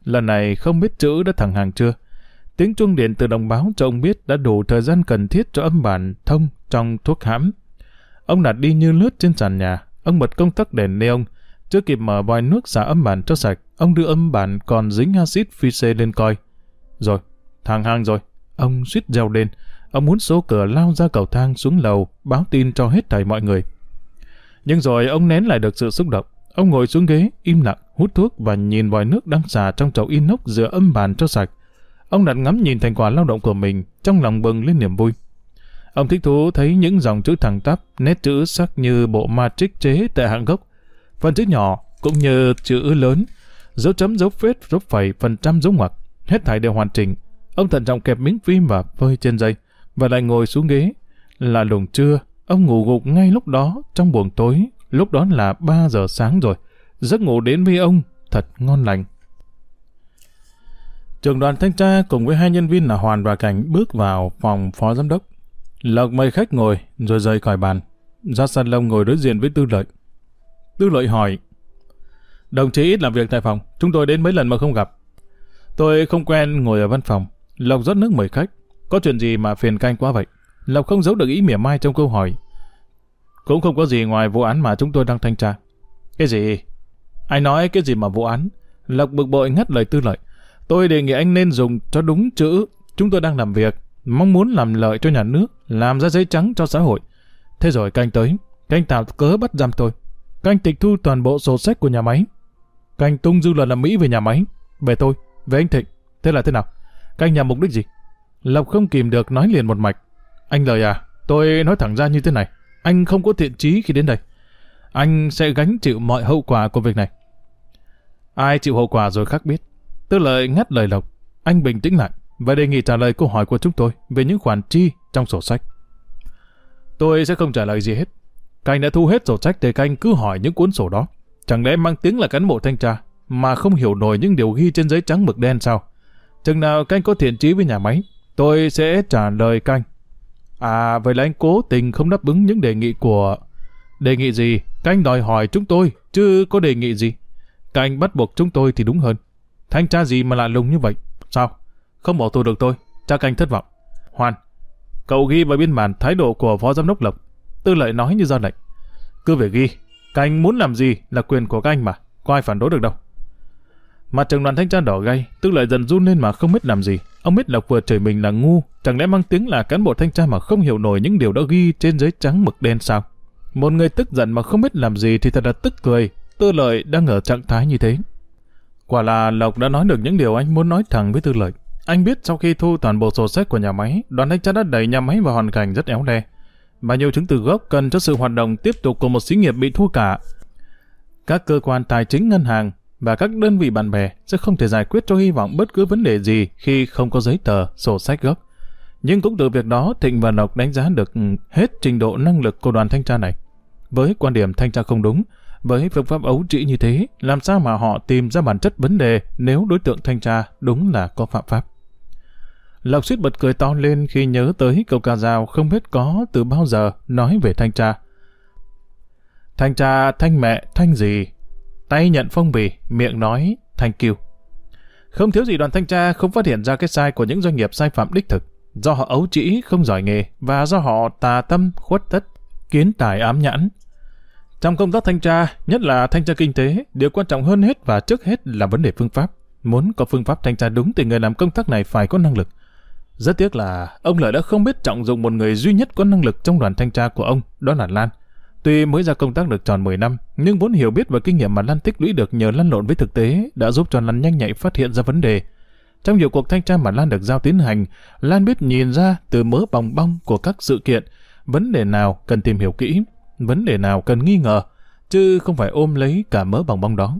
Lần này không biết chữ đã thẳng hàng chưa. Tiếng chuông điện từ đồng báo cho ông biết đã đủ thời gian cần thiết cho âm bản thông trong thuốc hãm. Ông đặt đi như lướt trên sàn nhà, ông bật công tắc đèn neon, chưa kịp mở vòi nước xả âm bản cho sạch, ông đưa âm bản còn dính axit phi xê lên coi. Rồi, thằng hàng rồi, ông suýt reo lên, ông muốn số cửa lao ra cầu thang xuống lầu, báo tin cho hết thảy mọi người. Nhưng rồi ông nén lại được sự xúc động, ông ngồi xuống ghế, im lặng, hút thuốc và nhìn vòi nước đang xả trong chậu inox rửa âm bàn cho sạch. Ông đặt ngắm nhìn thành quả lao động của mình, trong lòng bừng lên niềm vui. Ông thích thú thấy những dòng chữ thẳng tắp, nét chữ sắc như bộ matrix chế tại hạng gốc. Phần chữ nhỏ cũng như chữ lớn, dấu chấm dấu phết dấu phẩy phần trăm dấu ngoặc, hết thảy đều hoàn chỉnh. Ông thận trọng kẹp miếng phim và phơi trên dây, và lại ngồi xuống ghế. Là lùng trưa, ông ngủ gục ngay lúc đó, trong buồng tối, lúc đó là 3 giờ sáng rồi. Giấc ngủ đến với ông, thật ngon lành. Trường đoàn thanh tra cùng với hai nhân viên là Hoàn và Cảnh bước vào phòng phó giám đốc. Lộc mời khách ngồi, rồi rời khỏi bàn. Ra sàn lông ngồi đối diện với Tư Lợi. Tư Lợi hỏi, Đồng chí ít làm việc tại phòng, chúng tôi đến mấy lần mà không gặp. Tôi không quen ngồi ở văn phòng. Lộc rót nước mời khách. Có chuyện gì mà phiền canh quá vậy? Lộc không giấu được ý mỉa mai trong câu hỏi. Cũng không có gì ngoài vụ án mà chúng tôi đang thanh tra. Cái gì? Anh nói cái gì mà vụ án? Lộc bực bội ngắt lời tư lợi. Tôi đề nghị anh nên dùng cho đúng chữ. Chúng tôi đang làm việc, mong muốn làm lợi cho nhà nước, làm ra giấy trắng cho xã hội. Thế rồi canh tới, canh tạo cớ bắt giam tôi. Canh tịch thu toàn bộ sổ sách của nhà máy. Canh tung dư luận làm Mỹ về nhà máy. Về tôi, về anh Thịnh. Thế là thế nào? Canh nhằm mục đích gì? Lộc không kìm được nói liền một mạch. Anh lời à, tôi nói thẳng ra như thế này. Anh không có thiện trí khi đến đây. Anh sẽ gánh chịu mọi hậu quả của việc này. Ai chịu hậu quả rồi khác biết. Tư lợi ngắt lời Lộc. Anh bình tĩnh lại và đề nghị trả lời câu hỏi của chúng tôi về những khoản chi trong sổ sách. Tôi sẽ không trả lời gì hết. Canh đã thu hết sổ sách thì canh cứ hỏi những cuốn sổ đó. Chẳng lẽ mang tiếng là cán bộ thanh tra, mà không hiểu nổi những điều ghi trên giấy trắng mực đen sao? Chừng nào canh có thiện chí với nhà máy, tôi sẽ trả lời canh. À, vậy là anh cố tình không đáp ứng những đề nghị của... Đề nghị gì? Canh đòi hỏi chúng tôi, chứ có đề nghị gì? Canh bắt buộc chúng tôi thì đúng hơn. Thanh tra gì mà lạ lùng như vậy? Sao? Không bỏ tù được tôi, cha canh thất vọng. Hoàn, cậu ghi vào biên bản thái độ của phó giám đốc Lộc. Tư lợi nói như ra lệnh. Cứ về ghi, canh muốn làm gì là quyền của canh mà, có ai phản đối được đâu. Mặt trường đoàn thanh tra đỏ gay, tư lợi dần run lên mà không biết làm gì. Ông biết Lộc vừa chửi mình là ngu, chẳng lẽ mang tiếng là cán bộ thanh tra mà không hiểu nổi những điều đã ghi trên giấy trắng mực đen sao? Một người tức giận mà không biết làm gì thì thật là tức cười, tư lợi đang ở trạng thái như thế. Quả là Lộc đã nói được những điều anh muốn nói thẳng với tư lợi. Anh biết sau khi thu toàn bộ sổ sách của nhà máy, đoàn thanh tra đã đẩy nhà máy vào hoàn cảnh rất éo le. Mà nhiêu chứng từ gốc cần cho sự hoạt động tiếp tục của một xí nghiệp bị thua cả. Các cơ quan tài chính ngân hàng và các đơn vị bạn bè sẽ không thể giải quyết cho hy vọng bất cứ vấn đề gì khi không có giấy tờ, sổ sách gốc. Nhưng cũng từ việc đó, Thịnh và Lộc đánh giá được ừ, hết trình độ năng lực của đoàn thanh tra này. Với quan điểm thanh tra không đúng, với phương pháp ấu trĩ như thế, làm sao mà họ tìm ra bản chất vấn đề nếu đối tượng thanh tra đúng là có phạm pháp? Lộc suýt bật cười to lên khi nhớ tới câu ca dao không biết có từ bao giờ nói về thanh tra. Thanh tra, thanh mẹ, thanh gì? Tay nhận phong bì, miệng nói, thanh you. Không thiếu gì đoàn thanh tra không phát hiện ra cái sai của những doanh nghiệp sai phạm đích thực, do họ ấu trĩ, không giỏi nghề, và do họ tà tâm, khuất tất, kiến tài ám nhãn. Trong công tác thanh tra, nhất là thanh tra kinh tế, điều quan trọng hơn hết và trước hết là vấn đề phương pháp. Muốn có phương pháp thanh tra đúng thì người làm công tác này phải có năng lực. Rất tiếc là ông Lợi đã không biết trọng dụng một người duy nhất có năng lực trong đoàn thanh tra của ông, đó là Lan. Tuy mới ra công tác được tròn 10 năm, nhưng vốn hiểu biết và kinh nghiệm mà Lan tích lũy được nhờ lăn lộn với thực tế đã giúp cho Lan nhanh nhạy phát hiện ra vấn đề. Trong nhiều cuộc thanh tra mà Lan được giao tiến hành, Lan biết nhìn ra từ mớ bòng bong của các sự kiện, vấn đề nào cần tìm hiểu kỹ, vấn đề nào cần nghi ngờ, chứ không phải ôm lấy cả mớ bòng bong đó.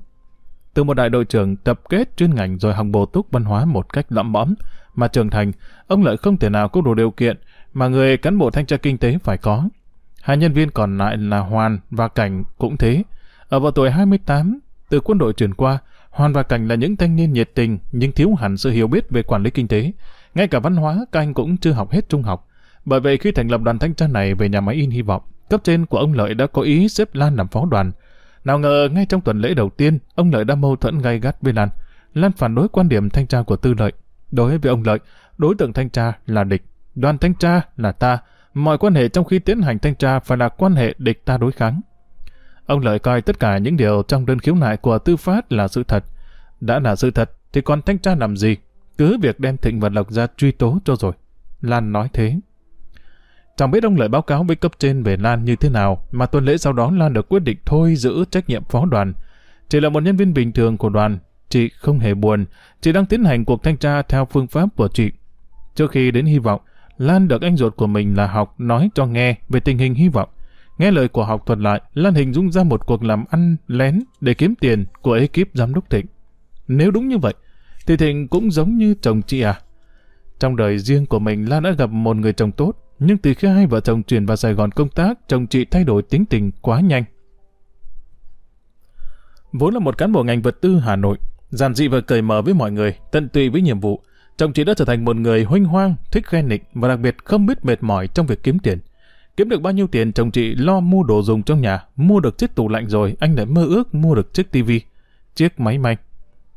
Từ một đại đội trưởng tập kết chuyên ngành rồi học bổ túc văn hóa một cách lõm bõm, mà trưởng thành, ông lại không thể nào có đủ điều kiện mà người cán bộ thanh tra kinh tế phải có. Hai nhân viên còn lại là Hoàn và Cảnh cũng thế. Ở vào tuổi 28, từ quân đội chuyển qua, Hoàn và Cảnh là những thanh niên nhiệt tình nhưng thiếu hẳn sự hiểu biết về quản lý kinh tế. Ngay cả văn hóa, các anh cũng chưa học hết trung học. Bởi vậy khi thành lập đoàn thanh tra này về nhà máy in hy vọng, cấp trên của ông Lợi đã có ý xếp Lan làm phó đoàn. Nào ngờ ngay trong tuần lễ đầu tiên, ông Lợi đã mâu thuẫn gay gắt với Lan. Lan phản đối quan điểm thanh tra của Tư Lợi. Đối với ông Lợi, đối tượng thanh tra là địch, đoàn thanh tra là ta, mọi quan hệ trong khi tiến hành thanh tra phải là quan hệ địch ta đối kháng. Ông Lợi coi tất cả những điều trong đơn khiếu nại của Tư Phát là sự thật. Đã là sự thật thì còn thanh tra làm gì? Cứ việc đem Thịnh và Lộc ra truy tố cho rồi. Lan nói thế. Chẳng biết ông Lợi báo cáo với cấp trên về Lan như thế nào mà tuần lễ sau đó Lan được quyết định thôi giữ trách nhiệm phó đoàn. Chỉ là một nhân viên bình thường của đoàn, chị không hề buồn, chị đang tiến hành cuộc thanh tra theo phương pháp của chị. Trước khi đến hy vọng, Lan được anh ruột của mình là Học nói cho nghe về tình hình hy vọng. Nghe lời của Học thuật lại, Lan hình dung ra một cuộc làm ăn lén để kiếm tiền của ekip giám đốc Thịnh. Nếu đúng như vậy, thì Thịnh cũng giống như chồng chị à. Trong đời riêng của mình, Lan đã gặp một người chồng tốt, nhưng từ khi hai vợ chồng chuyển vào Sài Gòn công tác, chồng chị thay đổi tính tình quá nhanh. Vốn là một cán bộ ngành vật tư Hà Nội, giản dị và cởi mở với mọi người, tận tụy với nhiệm vụ, chồng chị đã trở thành một người huynh hoang, thích khen nịnh và đặc biệt không biết mệt mỏi trong việc kiếm tiền. Kiếm được bao nhiêu tiền chồng chị lo mua đồ dùng trong nhà, mua được chiếc tủ lạnh rồi anh lại mơ ước mua được chiếc tivi, chiếc máy may.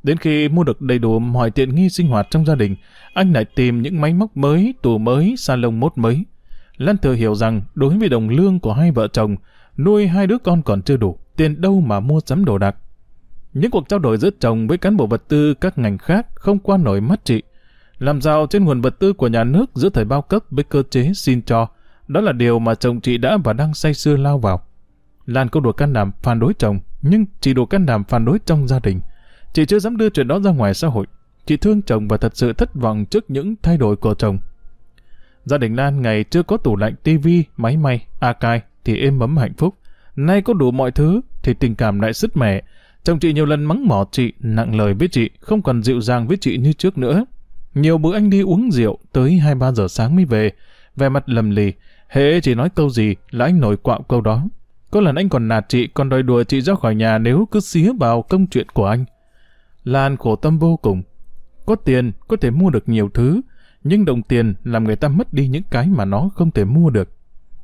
Đến khi mua được đầy đủ mọi tiện nghi sinh hoạt trong gia đình, anh lại tìm những máy móc mới, tủ mới, salon mốt mới. Lan thừa hiểu rằng đối với đồng lương của hai vợ chồng, nuôi hai đứa con còn chưa đủ, tiền đâu mà mua sắm đồ đạc. Những cuộc trao đổi giữa chồng với cán bộ vật tư các ngành khác không qua nổi mắt chị. Làm giàu trên nguồn vật tư của nhà nước giữa thời bao cấp với cơ chế xin cho, đó là điều mà chồng chị đã và đang say sưa lao vào. Lan có đủ can đảm phản đối chồng, nhưng chỉ đủ can đảm phản đối trong gia đình. Chị chưa dám đưa chuyện đó ra ngoài xã hội. Chị thương chồng và thật sự thất vọng trước những thay đổi của chồng. Gia đình Lan ngày chưa có tủ lạnh, tivi, máy may, a cai thì êm ấm hạnh phúc. Nay có đủ mọi thứ thì tình cảm lại sứt mẻ. Chồng chị nhiều lần mắng mỏ chị, nặng lời với chị, không còn dịu dàng với chị như trước nữa. Nhiều bữa anh đi uống rượu tới 2-3 giờ sáng mới về, vẻ mặt lầm lì, hễ chỉ nói câu gì là anh nổi quạo câu đó. Có lần anh còn nạt chị, còn đòi đùa chị ra khỏi nhà nếu cứ xía vào công chuyện của anh. Lan khổ tâm vô cùng. Có tiền có thể mua được nhiều thứ, nhưng đồng tiền làm người ta mất đi những cái mà nó không thể mua được.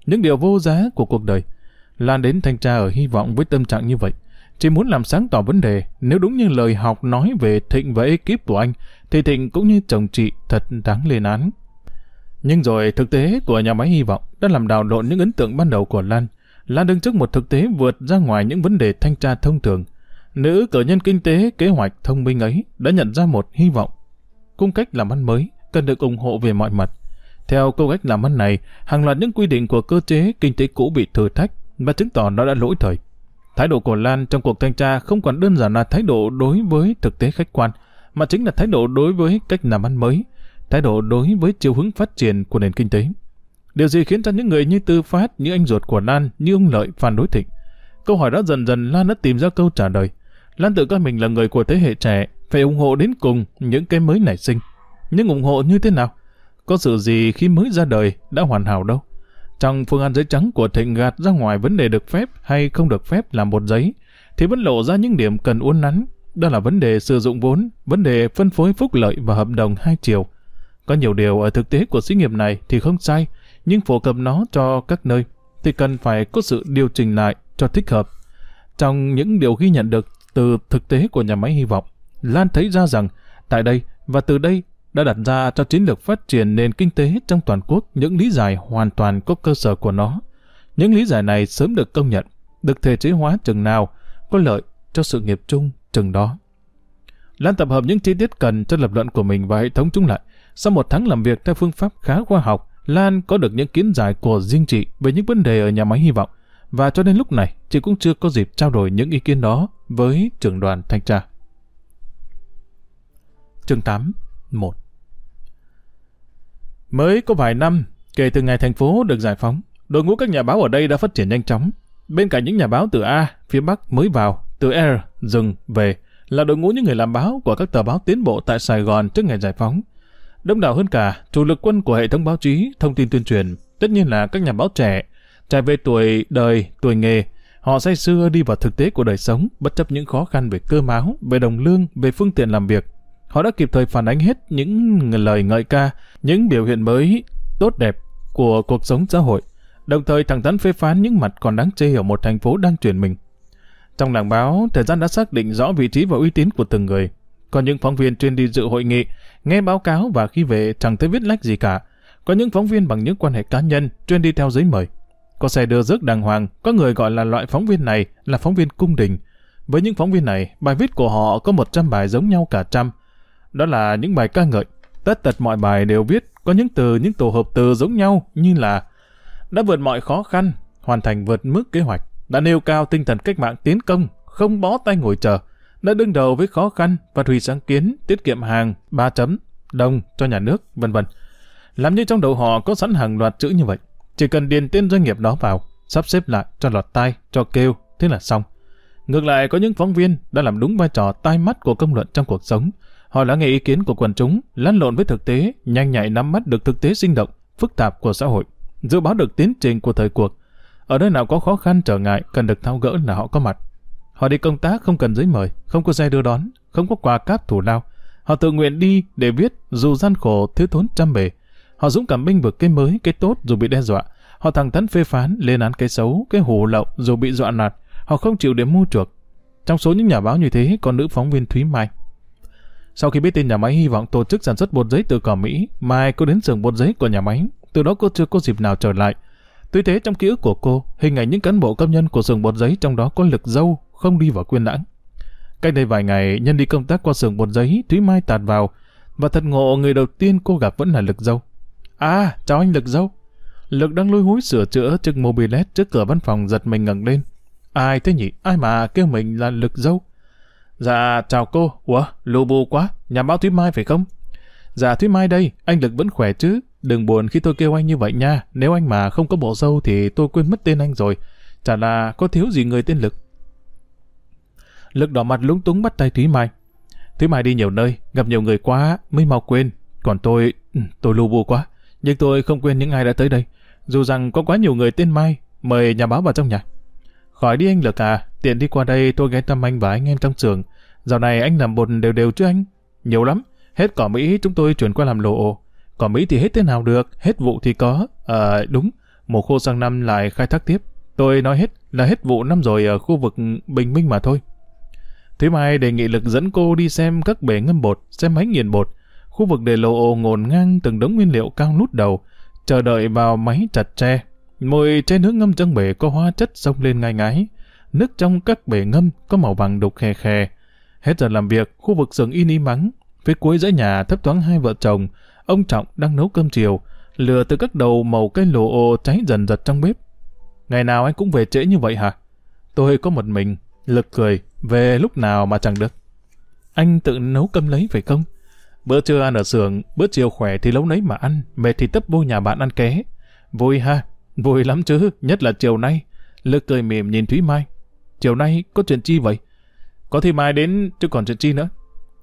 Những điều vô giá của cuộc đời. Lan đến thanh tra ở hy vọng với tâm trạng như vậy. Chỉ muốn làm sáng tỏ vấn đề, nếu đúng như lời học nói về Thịnh và ekip của anh, thì Thịnh cũng như chồng chị thật đáng lên án. Nhưng rồi thực tế của nhà máy hy vọng đã làm đào lộn những ấn tượng ban đầu của Lan. Lan đứng trước một thực tế vượt ra ngoài những vấn đề thanh tra thông thường. Nữ cử nhân kinh tế kế hoạch thông minh ấy đã nhận ra một hy vọng. Cung cách làm ăn mới cần được ủng hộ về mọi mặt. Theo câu cách làm ăn này, hàng loạt những quy định của cơ chế kinh tế cũ bị thử thách và chứng tỏ nó đã lỗi thời. Thái độ của Lan trong cuộc thanh tra không còn đơn giản là thái độ đối với thực tế khách quan, mà chính là thái độ đối với cách làm ăn mới, thái độ đối với chiều hướng phát triển của nền kinh tế. Điều gì khiến cho những người như Tư Phát, như anh ruột của Lan, như ông Lợi phản đối Thịnh? Câu hỏi đó dần dần Lan đã tìm ra câu trả lời. Lan tự coi mình là người của thế hệ trẻ, phải ủng hộ đến cùng những cái mới nảy sinh. Nhưng ủng hộ như thế nào? Có sự gì khi mới ra đời đã hoàn hảo đâu. Trong phương án giấy trắng của Thịnh gạt ra ngoài vấn đề được phép hay không được phép làm một giấy, thì vẫn lộ ra những điểm cần uốn nắn. Đó là vấn đề sử dụng vốn, vấn đề phân phối phúc lợi và hợp đồng hai chiều. Có nhiều điều ở thực tế của xí nghiệp này thì không sai, nhưng phổ cập nó cho các nơi thì cần phải có sự điều chỉnh lại cho thích hợp. Trong những điều ghi nhận được từ thực tế của nhà máy hy vọng, Lan thấy ra rằng tại đây và từ đây đã đặt ra cho chiến lược phát triển nền kinh tế trong toàn quốc những lý giải hoàn toàn có cơ sở của nó. Những lý giải này sớm được công nhận, được thể chế hóa chừng nào, có lợi cho sự nghiệp chung chừng đó. Lan tập hợp những chi tiết cần cho lập luận của mình và hệ thống chúng lại. Sau một tháng làm việc theo phương pháp khá khoa học, Lan có được những kiến giải của riêng chị về những vấn đề ở nhà máy hy vọng. Và cho đến lúc này, chị cũng chưa có dịp trao đổi những ý kiến đó với trưởng đoàn thanh tra. Chương 8 1 Mới có vài năm, kể từ ngày thành phố được giải phóng, đội ngũ các nhà báo ở đây đã phát triển nhanh chóng. Bên cạnh những nhà báo từ A, phía Bắc mới vào, từ R, dừng, về, là đội ngũ những người làm báo của các tờ báo tiến bộ tại Sài Gòn trước ngày giải phóng. Đông đảo hơn cả, chủ lực quân của hệ thống báo chí, thông tin tuyên truyền, tất nhiên là các nhà báo trẻ, trải về tuổi đời, tuổi nghề, họ say xưa đi vào thực tế của đời sống, bất chấp những khó khăn về cơ máu, về đồng lương, về phương tiện làm việc, Họ đã kịp thời phản ánh hết những lời ngợi ca, những biểu hiện mới tốt đẹp của cuộc sống xã hội, đồng thời thẳng thắn phê phán những mặt còn đáng chê ở một thành phố đang chuyển mình. Trong làng báo, thời gian đã xác định rõ vị trí và uy tín của từng người. Có những phóng viên chuyên đi dự hội nghị, nghe báo cáo và khi về chẳng thấy viết lách gì cả. Có những phóng viên bằng những quan hệ cá nhân, chuyên đi theo giấy mời. Có xe đưa rước đàng hoàng, có người gọi là loại phóng viên này là phóng viên cung đình. Với những phóng viên này, bài viết của họ có 100 bài giống nhau cả trăm, đó là những bài ca ngợi. Tất tật mọi bài đều viết có những từ, những tổ hợp từ giống nhau như là đã vượt mọi khó khăn, hoàn thành vượt mức kế hoạch, đã nêu cao tinh thần cách mạng tiến công, không bó tay ngồi chờ, đã đương đầu với khó khăn, phát huy sáng kiến, tiết kiệm hàng, ba chấm, đồng cho nhà nước, vân vân. Làm như trong đầu họ có sẵn hàng loạt chữ như vậy, chỉ cần điền tên doanh nghiệp đó vào, sắp xếp lại cho lọt tai, cho kêu, thế là xong. Ngược lại có những phóng viên đã làm đúng vai trò tai mắt của công luận trong cuộc sống, Họ lắng nghe ý kiến của quần chúng, lăn lộn với thực tế, nhanh nhạy nắm bắt được thực tế sinh động, phức tạp của xã hội, dự báo được tiến trình của thời cuộc. Ở nơi nào có khó khăn trở ngại cần được thao gỡ là họ có mặt. Họ đi công tác không cần giấy mời, không có xe đưa đón, không có quà cáp thủ lao. Họ tự nguyện đi để viết dù gian khổ thiếu thốn trăm bề. Họ dũng cảm binh vực cái mới, cái tốt dù bị đe dọa. Họ thẳng thắn phê phán, lên án cái xấu, cái hủ lậu dù bị dọa nạt. Họ không chịu để mua chuộc. Trong số những nhà báo như thế còn nữ phóng viên Thúy Mai. Sau khi biết tin nhà máy hy vọng tổ chức sản xuất bột giấy từ cỏ Mỹ, Mai cô đến xưởng bột giấy của nhà máy. Từ đó cô chưa có dịp nào trở lại. Tuy thế trong ký ức của cô, hình ảnh những cán bộ công nhân của xưởng bột giấy trong đó có lực dâu không đi vào quyên lãng. Cách đây vài ngày, nhân đi công tác qua xưởng bột giấy, Thúy Mai tạt vào. Và thật ngộ người đầu tiên cô gặp vẫn là lực dâu. À, chào anh lực dâu. Lực đang lôi húi sửa chữa chiếc mobilet trước cửa văn phòng giật mình ngẩng lên. Ai thế nhỉ? Ai mà kêu mình là lực dâu? Dạ, chào cô. Ủa, lù bù quá, nhà báo Thúy Mai phải không? Dạ Thúy Mai đây, anh Lực vẫn khỏe chứ? Đừng buồn khi tôi kêu anh như vậy nha. Nếu anh mà không có bộ dâu thì tôi quên mất tên anh rồi. Chả là có thiếu gì người tên Lực. Lực đỏ mặt lúng túng bắt tay Thúy Mai. Thúy Mai đi nhiều nơi, gặp nhiều người quá, mới mau quên. Còn tôi, ừ, tôi lù bù quá. Nhưng tôi không quên những ai đã tới đây. Dù rằng có quá nhiều người tên Mai, mời nhà báo vào trong nhà. Khỏi đi anh Lực à, tiện đi qua đây tôi ghé thăm anh và anh em trong trường. Dạo này anh làm bột đều đều chứ anh? Nhiều lắm. Hết cỏ Mỹ chúng tôi chuyển qua làm lộ. Cỏ Mỹ thì hết thế nào được, hết vụ thì có. Ờ, đúng, mùa khô sang năm lại khai thác tiếp. Tôi nói hết là hết vụ năm rồi ở khu vực Bình Minh mà thôi. Thúy Mai đề nghị Lực dẫn cô đi xem các bể ngâm bột, xem máy nghiền bột. Khu vực để lộ ngồn ngổn ngang từng đống nguyên liệu cao nút đầu, chờ đợi vào máy chặt tre. Mùi tre nước ngâm trong bể có hóa chất sông lên ngai ngái. Nước trong các bể ngâm có màu vàng đục khè khè. Hết giờ làm việc, khu vực sườn in y mắng. Phía cuối dãy nhà thấp thoáng hai vợ chồng. Ông Trọng đang nấu cơm chiều. Lửa từ các đầu màu cây lồ ô cháy dần dật trong bếp. Ngày nào anh cũng về trễ như vậy hả? Tôi có một mình. Lực cười. Về lúc nào mà chẳng được. Anh tự nấu cơm lấy phải không? Bữa trưa ăn ở xưởng, bữa chiều khỏe thì lấu nấy mà ăn, mệt thì tấp vô nhà bạn ăn ké. Vui ha, vui lắm chứ, nhất là chiều nay. Lực cười mỉm nhìn Thúy Mai. Chiều nay có chuyện chi vậy? Có thì Mai đến chứ còn chuyện chi nữa.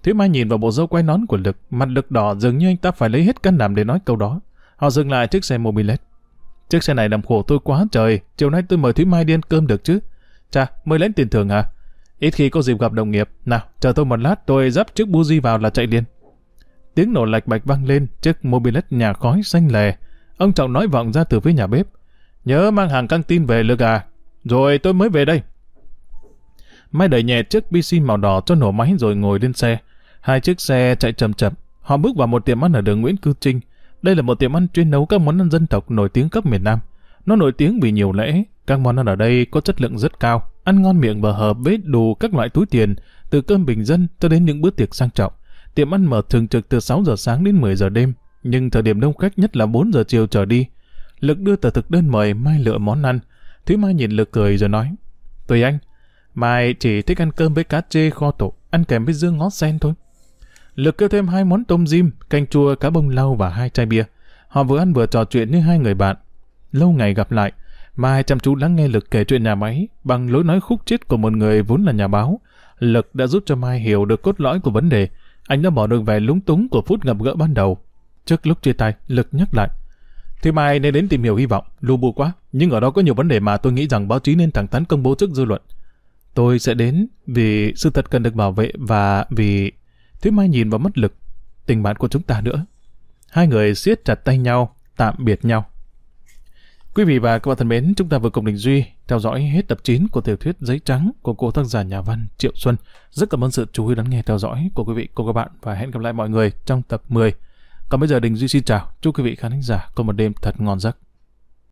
Thúy Mai nhìn vào bộ dâu quay nón của Lực, mặt Lực đỏ dường như anh ta phải lấy hết can đảm để nói câu đó. Họ dừng lại chiếc xe mobilet. Chiếc xe này làm khổ tôi quá trời, chiều nay tôi mời Thúy Mai đi ăn cơm được chứ. Chà, mới lấy tiền thưởng à? Ít khi có dịp gặp đồng nghiệp. Nào, chờ tôi một lát, tôi dắp chiếc buji vào là chạy liền. Tiếng nổ lạch bạch vang lên, chiếc mobilet nhà khói xanh lè. Ông Trọng nói vọng ra từ phía nhà bếp. Nhớ mang hàng căng tin về lực à. Rồi tôi mới về đây. Mai đẩy nhẹ chiếc PC màu đỏ cho nổ máy rồi ngồi lên xe. Hai chiếc xe chạy chậm chậm. Họ bước vào một tiệm ăn ở đường Nguyễn Cư Trinh. Đây là một tiệm ăn chuyên nấu các món ăn dân tộc nổi tiếng cấp miền Nam. Nó nổi tiếng vì nhiều lễ. Các món ăn ở đây có chất lượng rất cao, ăn ngon miệng và hợp với đủ các loại túi tiền, từ cơm bình dân cho đến những bữa tiệc sang trọng. Tiệm ăn mở thường trực từ 6 giờ sáng đến 10 giờ đêm, nhưng thời điểm đông khách nhất là 4 giờ chiều trở đi. Lực đưa tờ thực đơn mời Mai lựa món ăn. Thúy Mai nhìn Lực cười rồi nói, Tùy anh, Mai chỉ thích ăn cơm với cá chê kho tổ, ăn kèm với dương ngót sen thôi. Lực kêu thêm hai món tôm diêm, canh chua, cá bông lau và hai chai bia. Họ vừa ăn vừa trò chuyện như hai người bạn. Lâu ngày gặp lại, Mai chăm chú lắng nghe Lực kể chuyện nhà máy bằng lối nói khúc chết của một người vốn là nhà báo. Lực đã giúp cho Mai hiểu được cốt lõi của vấn đề. Anh đã bỏ được vẻ lúng túng của phút gặp gỡ ban đầu. Trước lúc chia tay, Lực nhắc lại. Thì Mai nên đến tìm hiểu hy vọng, lù bù quá. Nhưng ở đó có nhiều vấn đề mà tôi nghĩ rằng báo chí nên thẳng thắn công bố trước dư luận. Tôi sẽ đến vì sự thật cần được bảo vệ và vì... Thúy Mai nhìn vào mất Lực, tình bạn của chúng ta nữa. Hai người siết chặt tay nhau, tạm biệt nhau. Quý vị và các bạn thân mến, chúng ta vừa cùng Đình Duy theo dõi hết tập 9 của tiểu thuyết Giấy Trắng của cô tác giả nhà văn Triệu Xuân. Rất cảm ơn sự chú ý lắng nghe theo dõi của quý vị, cô các bạn và hẹn gặp lại mọi người trong tập 10. Còn bây giờ Đình Duy xin chào, chúc quý vị khán giả có một đêm thật ngon giấc.